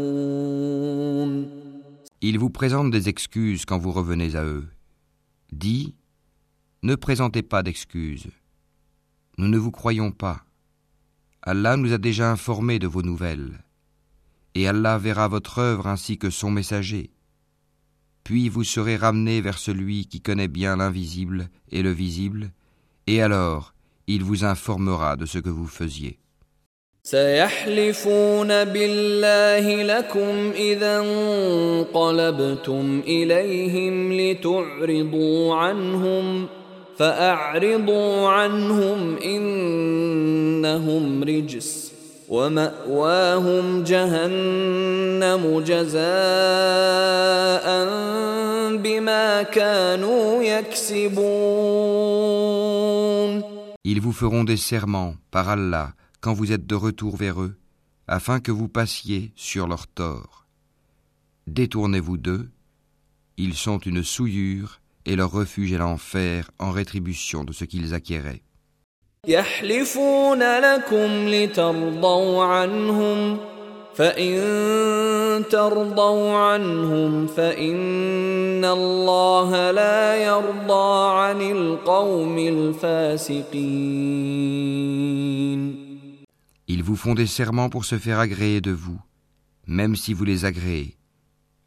Ils vous présentent des excuses quand vous revenez à eux. Dis, ne présentez pas d'excuses. Nous ne vous croyons pas. Allah nous a déjà informés de vos nouvelles. Et Allah verra votre œuvre ainsi que son messager. Puis vous serez ramenés vers celui qui connaît bien l'invisible et le visible, et alors il vous informera de ce que vous faisiez. سيحلفون بالله لكم إذا انقلبتم إليهم لتعرضوا عنهم فأعرضوا عنهم إنهم رجس ومأواهم جهنم جزاء بما كانوا يكسبون Ils vous feront des serments par Allah quand vous êtes de retour vers eux, afin que vous passiez sur leur tort. Détournez-vous d'eux, ils sont une souillure et leur refuge est l'enfer en rétribution de ce qu'ils acquéraient. يحلفون لكم لترضوا عنهم فإن ترضوا عنهم فإن الله لا يرضى عن القوم الفاسقين Ils vous font des serments pour se faire agréer de vous. même si vous les agréez.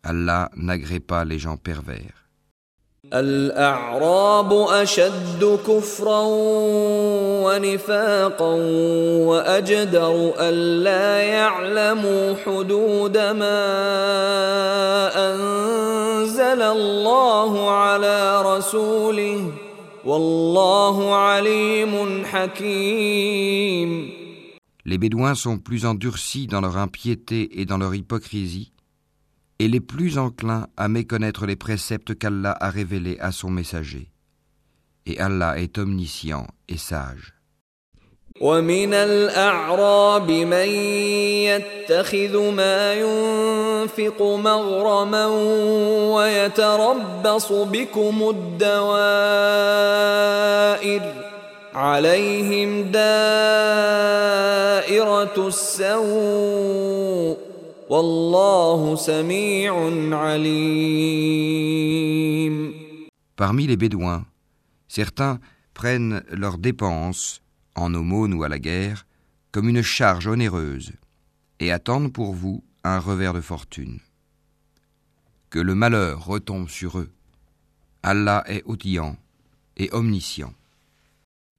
Allah n'agrée pas les gens pervers. الأعراب أشد كفرا ونفاقا وأجدر ألا يعلموا حدود ما أنزل الله على رسوله والله عليم حكيم. Les Bédouins sont plus endurcis dans leur impiété et dans leur hypocrisie, et les plus enclins à méconnaître les préceptes qu'Allah a révélés à son messager. Et Allah est omniscient et sage. عليهم دائرة السوء والله سميع عليم Parmi les Bédouins, certains prennent leurs dépenses, en aumône ou à la guerre, comme une charge onéreuse, et attendent pour vous un revers de fortune. Que le malheur retombe sur eux. Allah est outillant et omniscient.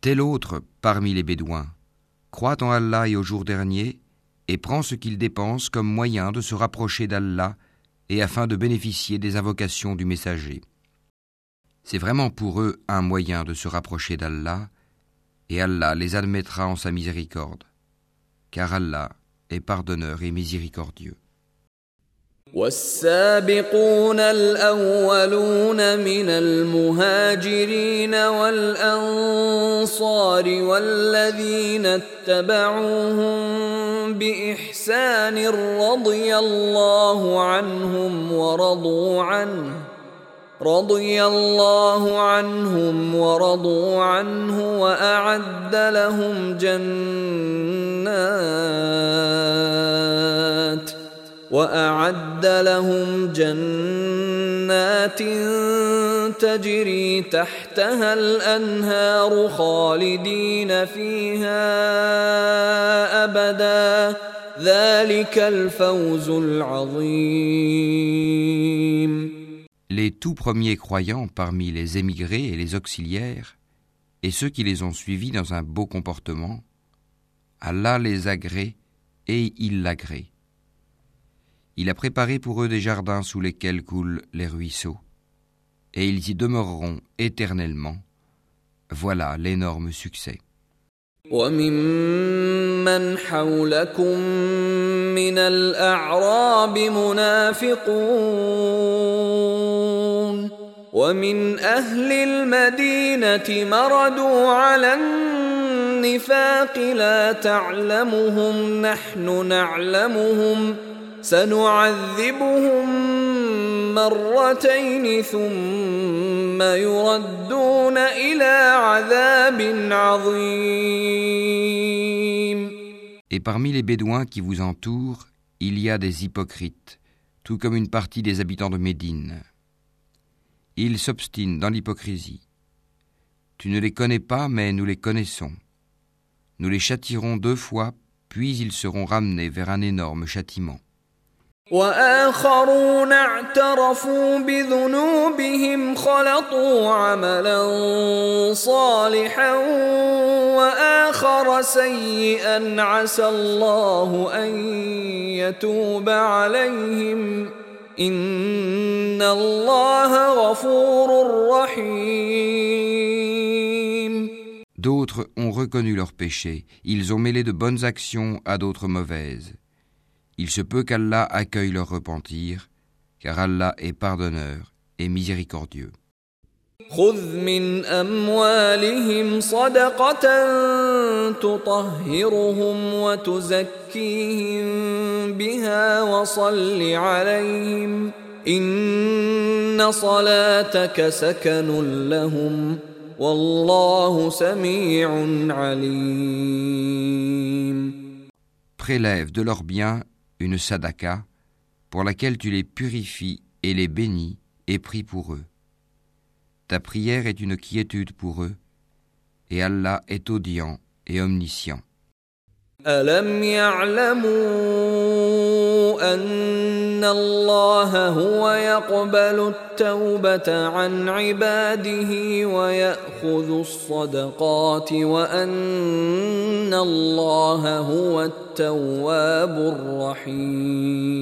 Tel autre parmi les Bédouins croit en Allah et au jour dernier et prend ce qu'il dépense comme moyen de se rapprocher d'Allah et afin de bénéficier des invocations du messager. C'est vraiment pour eux un moyen de se rapprocher d'Allah et Allah les admettra en sa miséricorde, car Allah est pardonneur et miséricordieux. والسابقون الأولون من المهاجرين والأنصار والذين اتبعوهم بإحسان رضي الله عنهم ورضوا عنه رضي الله عنهم ورضوا عنه وأعد لهم جنات واعد لهم جنات تجري تحتها الانهار خالدين فيها ابدا ذلك الفوز العظيم Les tout premiers croyants parmi les émigrés et les auxiliaires, et ceux qui les ont suivis dans un beau comportement, Allah les agrée et il l'agrée. Il a préparé pour eux des jardins sous lesquels coulent les ruisseaux, et ils y demeureront éternellement. Voilà l'énorme succès. سنعذبهم مرتين ثم يردون إلى عذاب عظيم Et parmi les Bédouins qui vous entourent, il y a des hypocrites, tout comme une partie des habitants de Médine. Ils s'obstinent dans l'hypocrisie. Tu ne les connais pas, mais nous les connaissons. Nous les châtirons deux fois, puis ils seront ramenés vers un énorme châtiment. وآخرون اعترفوا بذنوبهم خلطوا عملا صالحا وآخر سيئا عسى الله أن يتوب عليهم. إن الله غفور رحيم. D'autres ont reconnu leurs péchés, ils ont mêlé de bonnes actions à d'autres mauvaises. il se peut qu'Allah accueille leur repentir, car Allah est pardonneur et miséricordieux. خذ من أموالهم صدقة تطهرهم وتزكيهم بها وصل عليهم إن صلاتك سكن لهم والله سميع عليم Prélève de leurs biens une sadaka pour laquelle tu les purifies et les bénis et prie pour eux. Ta prière est une quiétude pour eux, et Allah est audient et omniscient. ألم يعلموا أن الله هو يقبل التوبة عن عباده ويأخذ الصدقات وأن الله هو التواب الرحيم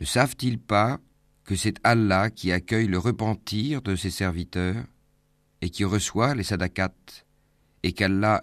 Ne savent-ils pas que c'est Allah qui accueille le repentir de ses serviteurs et qui reçoit les sadakats, et qu'Allah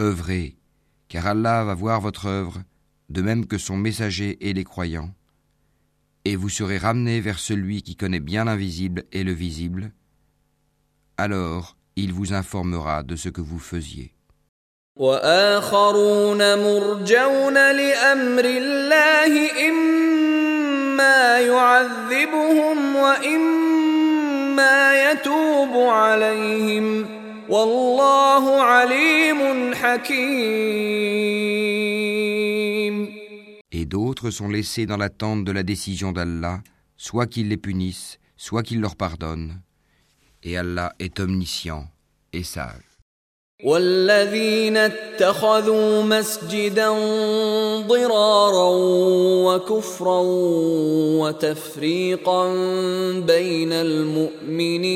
œuvrez, car Allah va voir votre œuvre, de même que son messager et les croyants, et vous serez ramenés vers celui qui connaît bien l'invisible et le visible, alors il vous informera de ce que vous faisiez. واخرون مرجون لامر الله اما يعذبهم واما يتوب عليهم والله عليم حكيم Et d'autres sont laissés dans l'attente de la décision d'Allah, soit qu'il les punisse, soit qu'il leur pardonne. Et Allah est omniscient et sage. والذين اتخذوا مسجدا ضرارا وكفرا وتفريقا بين المؤمنين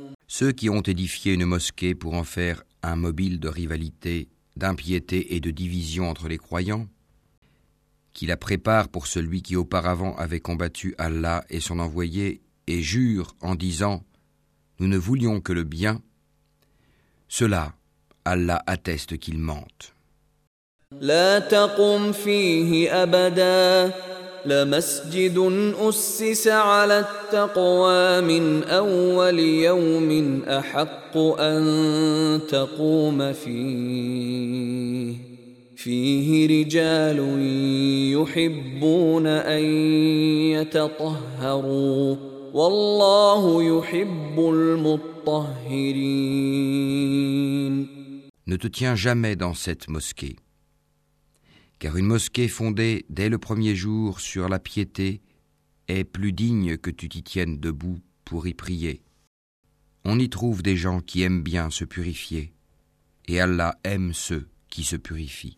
Ceux qui ont édifié une mosquée pour en faire un mobile de rivalité, d'impiété et de division entre les croyants, qui la préparent pour celui qui auparavant avait combattu Allah et son envoyé, et jure en disant Nous ne voulions que le bien, cela, Allah atteste qu'ils mentent. لمسجد أسس على التقوى من أول يوم أحق أن تقوم فيه فيه رجال يحبون أن يتطهروا والله يحب المطهرين Ne te tiens jamais dans cette mosquée. Car une mosquée fondée dès le premier jour sur la piété est plus digne que tu t'y tiennes debout pour y prier. On y trouve des gens qui aiment bien se purifier, et Allah aime ceux qui se purifient.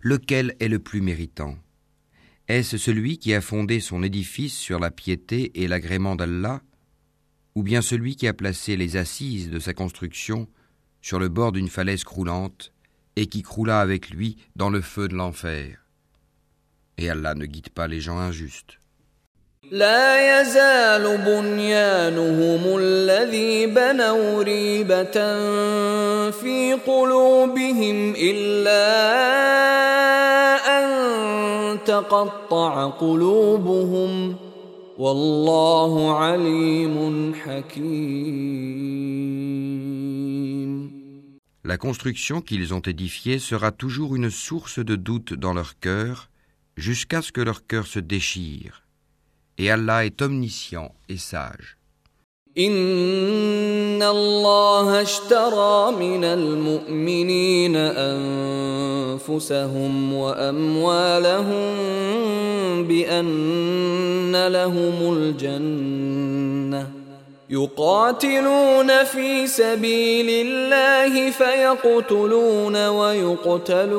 Lequel est le plus méritant? Est-ce celui qui a fondé son édifice sur la piété et l'agrément d'Allah Ou bien celui qui a placé les assises de sa construction sur le bord d'une falaise croulante et qui croula avec lui dans le feu de l'enfer? Et Allah ne guide pas les gens injustes. لا يزال بنيانهم الذي بنوا ريبة في قلوبهم إلا أن تقطع قلوبهم والله عليم حكيم La construction qu'ils ont édifiée sera toujours une source de doute dans leur cœur jusqu'à ce que leur cœur se déchire. Et Allah est omniscient et sage. إن الله اشترى من المؤمنين أنفسهم وأموالهم بأن لهم الجنة يقاتلون في سبيل الله فيقتلون ويقتلون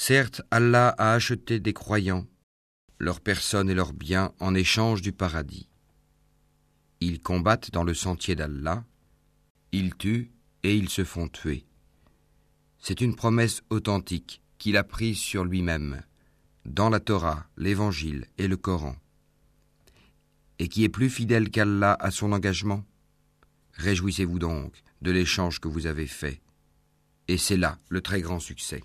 Certes, Allah a acheté des croyants, leurs personnes et leurs biens en échange du paradis. Ils combattent dans le sentier d'Allah, ils tuent et ils se font tuer. C'est une promesse authentique qu'il a prise sur lui-même, dans la Torah, l'Évangile et le Coran, et qui est plus fidèle qu'Allah à son engagement? Réjouissez-vous donc de l'échange que vous avez fait, et c'est là le très grand succès.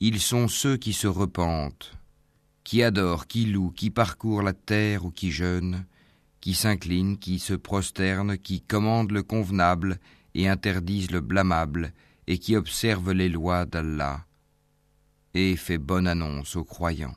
Ils sont ceux qui se repentent, qui adorent, qui louent, qui parcourent la terre ou qui jeûnent, qui s'inclinent, qui se prosternent, qui commandent le convenable et interdisent le blâmable, et qui observent les lois d'Allah, et fait bonne annonce aux croyants.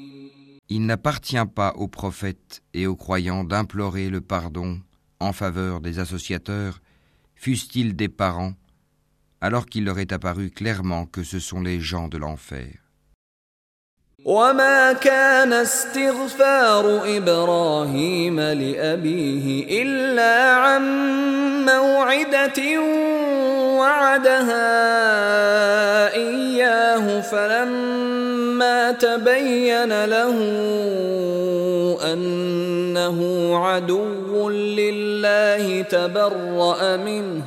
Il n'appartient pas aux prophètes et aux croyants d'implorer le pardon en faveur des associateurs, fussent-ils des parents, alors qu'il leur est apparu clairement que ce sont les gens de l'enfer. وما كان استغفار إبراهيم لأبيه إلا عن موعدة وعدها إياه فلما تبين له أنه عدو لله تبرأ منه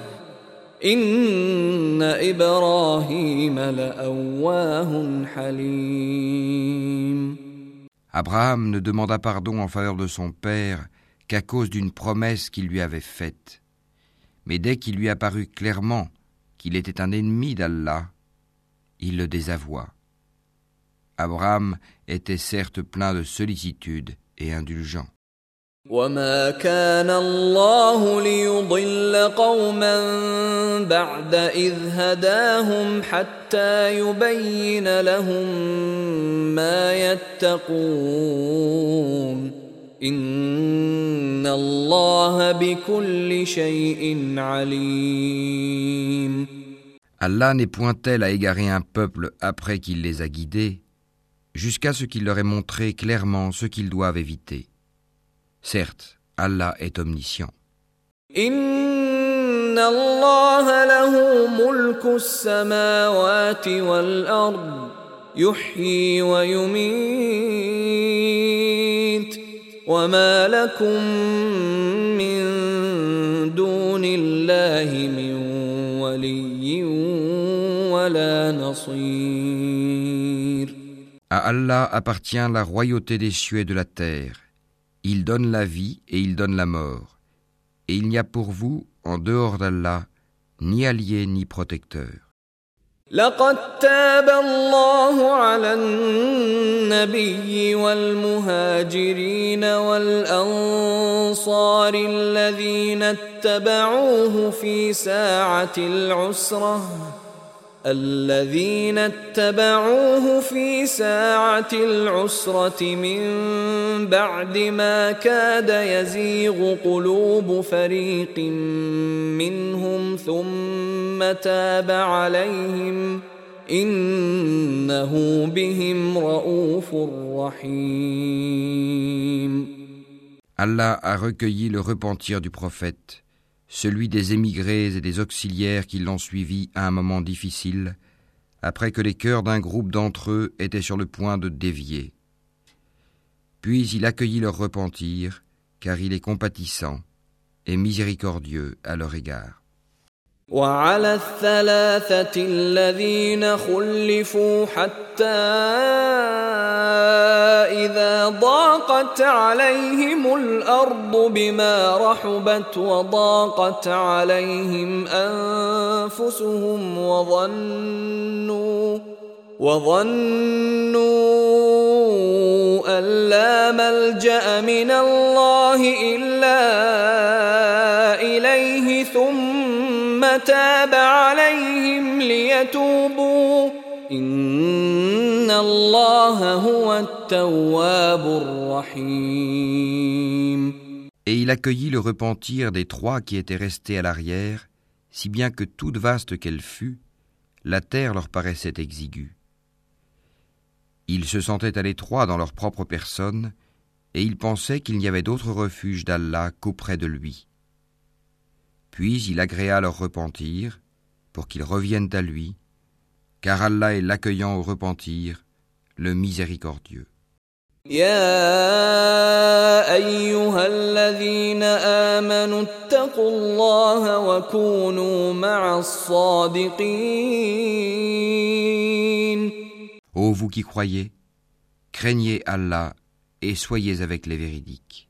إن إبراهيم لأواه حليم Abraham ne demanda pardon en faveur de son père qu'à cause d'une promesse qu'il lui avait faite. Mais dès qu'il lui apparut clairement qu'il était un ennemi d'Allah, il le désavoua. Abraham était certes plein de sollicitude et indulgent. وما كان الله ليضل قوما بعد إذ هداهم حتى يبين لهم ما يتقون إن الله بكل شيء عليم Allah n'est point tel à égarer un peuple après qu'il les a guidés, jusqu'à ce qu'il leur ait montré clairement ce qu'ils doivent éviter. Certes, Allah est omniscient. إن الله له ملك السماوات والأرض يحيي ويميت وما لكم من دون الله من ولي ولا نصير À Allah appartient la royauté des cieux et de la terre. Il donne la vie et il donne la mort. Et il n'y a pour vous, en dehors d'Allah, ni allié ni protecteur. لقد تاب الله على النبي والمهاجرين والأنصار الذين اتبعوه في ساعة العسرة الذين اتبعوه في ساعة العسرة من بعد ما كاد يزيغ قلوب فريق منهم ثم تاب عليهم إنه بهم رؤوف رحيم. Allah a recueilli le repentir du prophète. celui des émigrés et des auxiliaires qui l'ont suivi à un moment difficile, après que les cœurs d'un groupe d'entre eux étaient sur le point de dévier. Puis il accueillit leur repentir, car il est compatissant et miséricordieux à leur égard. وعلى الثلاثة الذين خلفوا حتى إذا ضاقت عليهم الأرض بما رحبت وضاقت عليهم أنفسهم وظنوا وظنوا أن لا ملجأ من الله إلا إليه ثم تاب عليهم ليتوبوا إن Et il accueillit le repentir des trois qui étaient restés à l'arrière, si bien que toute vaste qu'elle fût, la terre leur paraissait exiguë. Ils se sentaient à l'étroit dans leur propre personne, et ils pensaient qu'il n'y avait d'autre refuge d'Allah qu'auprès de lui. Puis il agréa leur repentir, pour qu'ils reviennent à lui, car Allah est l'accueillant au repentir, le miséricordieux. يا أيها الذين آمنوا اتقوا الله وكونوا مع الصادقين Ô vous qui croyez, craignez Allah et soyez avec les véridiques.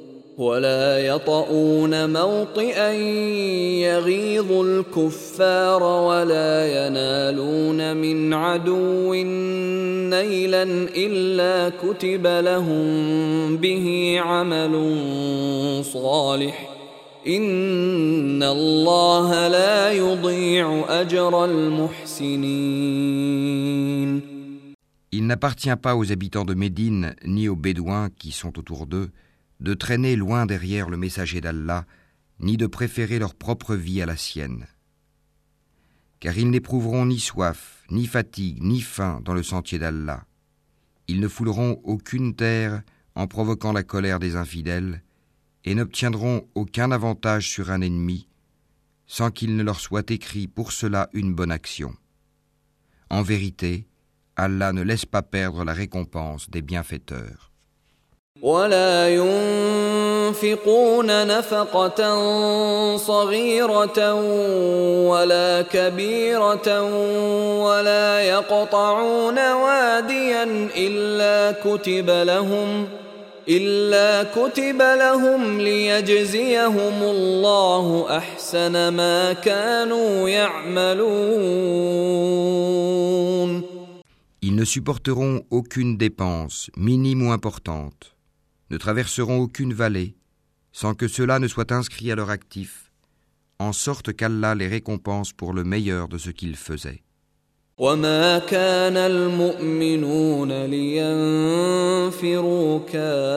ولا يطؤون موطئا يغيظ الكفار ولا ينالون من عدو نيلا إلا كتب لهم به عمل صالح. إن الله لا يضيع أجر المحسنين. Il n'appartient pas aux habitants de Médine ni aux Bédouins qui sont autour d'eux de traîner loin derrière le messager d'Allah, ni de préférer leur propre vie à la sienne. Car ils n'éprouveront ni soif, ni fatigue, ni faim dans le sentier d'Allah. Ils ne fouleront aucune terre en provoquant la colère des infidèles, et n'obtiendront aucun avantage sur un ennemi, sans qu'il ne leur soit écrit pour cela une bonne action. En vérité, Allah ne laisse pas perdre la récompense des bienfaiteurs. ولا ينفقون نفقة صغيرة ولا كبيرة ولا يقطعون واديا إلا كتب لهم إلا كتب لهم ليجزيهم الله أحسن ما كانوا يعملون. Ils ne supporteront aucune dépense, minime ou importante, ne traverseront aucune vallée, sans que cela ne soit inscrit à leur actif, en sorte qu'Allah les récompense pour le meilleur de ce qu'ils faisaient. وما كان المؤمنون لينفروا كافة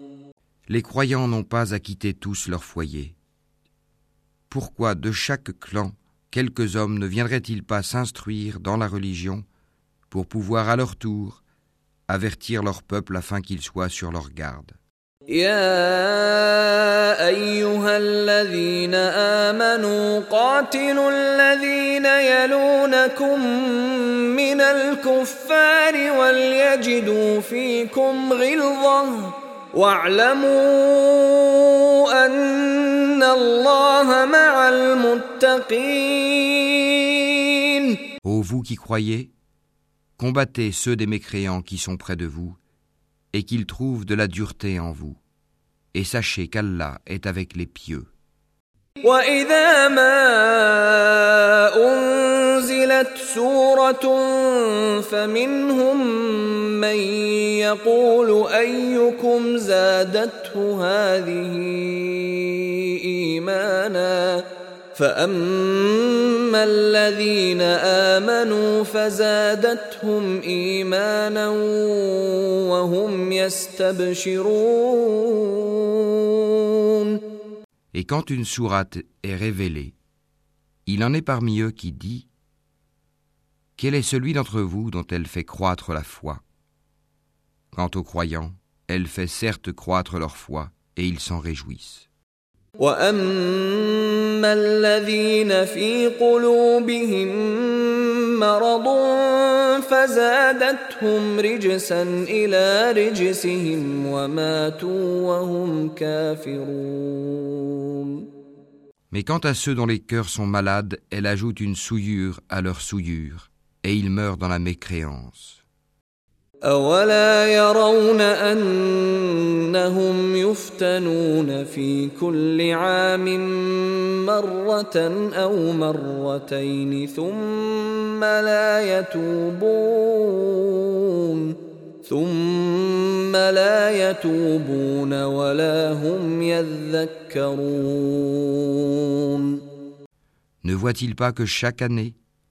Les croyants n'ont pas à quitter tous leur foyer. Pourquoi de chaque clan quelques hommes ne viendraient-ils pas s'instruire dans la religion pour pouvoir à leur tour avertir leur peuple afin qu'ils soient sur leur garde يا ايها الذين امنوا قاتلوا الذين يلونكم من الكفار وليجدوا فيكم غلظه واعلموا ان الله مع المتقين Ô vous qui croyez, combattez ceux des mécréants qui sont près de vous et qu'ils trouvent de la dureté en vous. Et sachez qu'Allah est avec les pieux. وإذا ما أنزلت سورة فمنهم من يقول أيكم زادته هذه إيمانا فأما الذين آمنوا فزادتهم إيمانا وهم يستبشرون. Et quand une sourate est révélée, il en est parmi eux qui dit Quel est celui d'entre vous dont elle fait croître la foi Quant aux croyants, elle fait certes croître leur foi, et ils s'en réjouissent. واما الذين في قلوبهم مرض فزادتهم رجسا الى رجسهم وماتوا وهم كافرون Mais quant à ceux dont les cœurs sont malades, elle ajoute une souillure à leur souillure, et ils meurent dans la mécréance. أولا يرون أنهم يفتنون في كل عام مرة أو مرتين ثم لا يتوبون ثم لا يتوبون ولا هم يذكرون Ne voit-il pas que chaque année,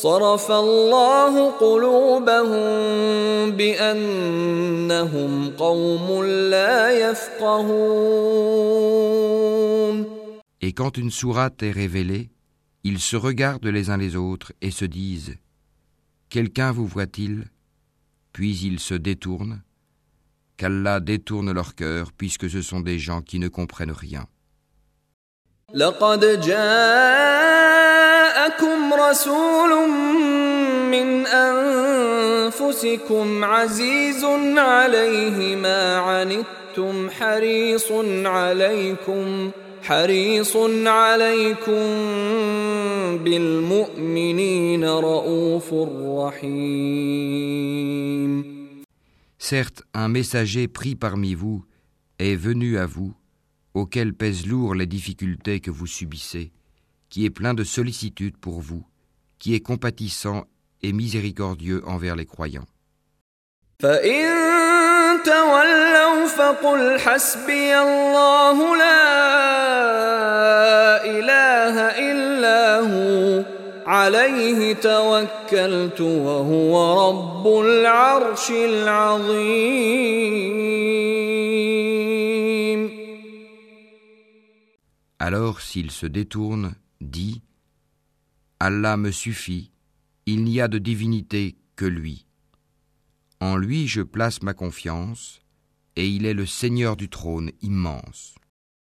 صرف الله قلوبهم بأنهم قوم لا يفقهون Et quand une sourate est révélée, ils se regardent les uns les autres et se disent Quelqu'un vous voit-il Puis ils se détournent, qu'Allah détourne leur cœur, puisque ce sont des gens qui ne comprennent rien. لقد جاءكم رسول من أنفسكم عزيز عليه ما عنتم حريص عليكم حريص عليكم بالمؤمنين رؤوف رحيم Certes, un messager pris parmi vous est venu à vous, auquel pèsent lourd les difficultés que vous subissez, qui est plein de sollicitude pour vous, qui est compatissant et miséricordieux envers les croyants. Alors s'il se détourne, dit Allah me suffit, il n'y a de divinité que lui. En lui je place ma confiance, et il est le Seigneur du trône immense.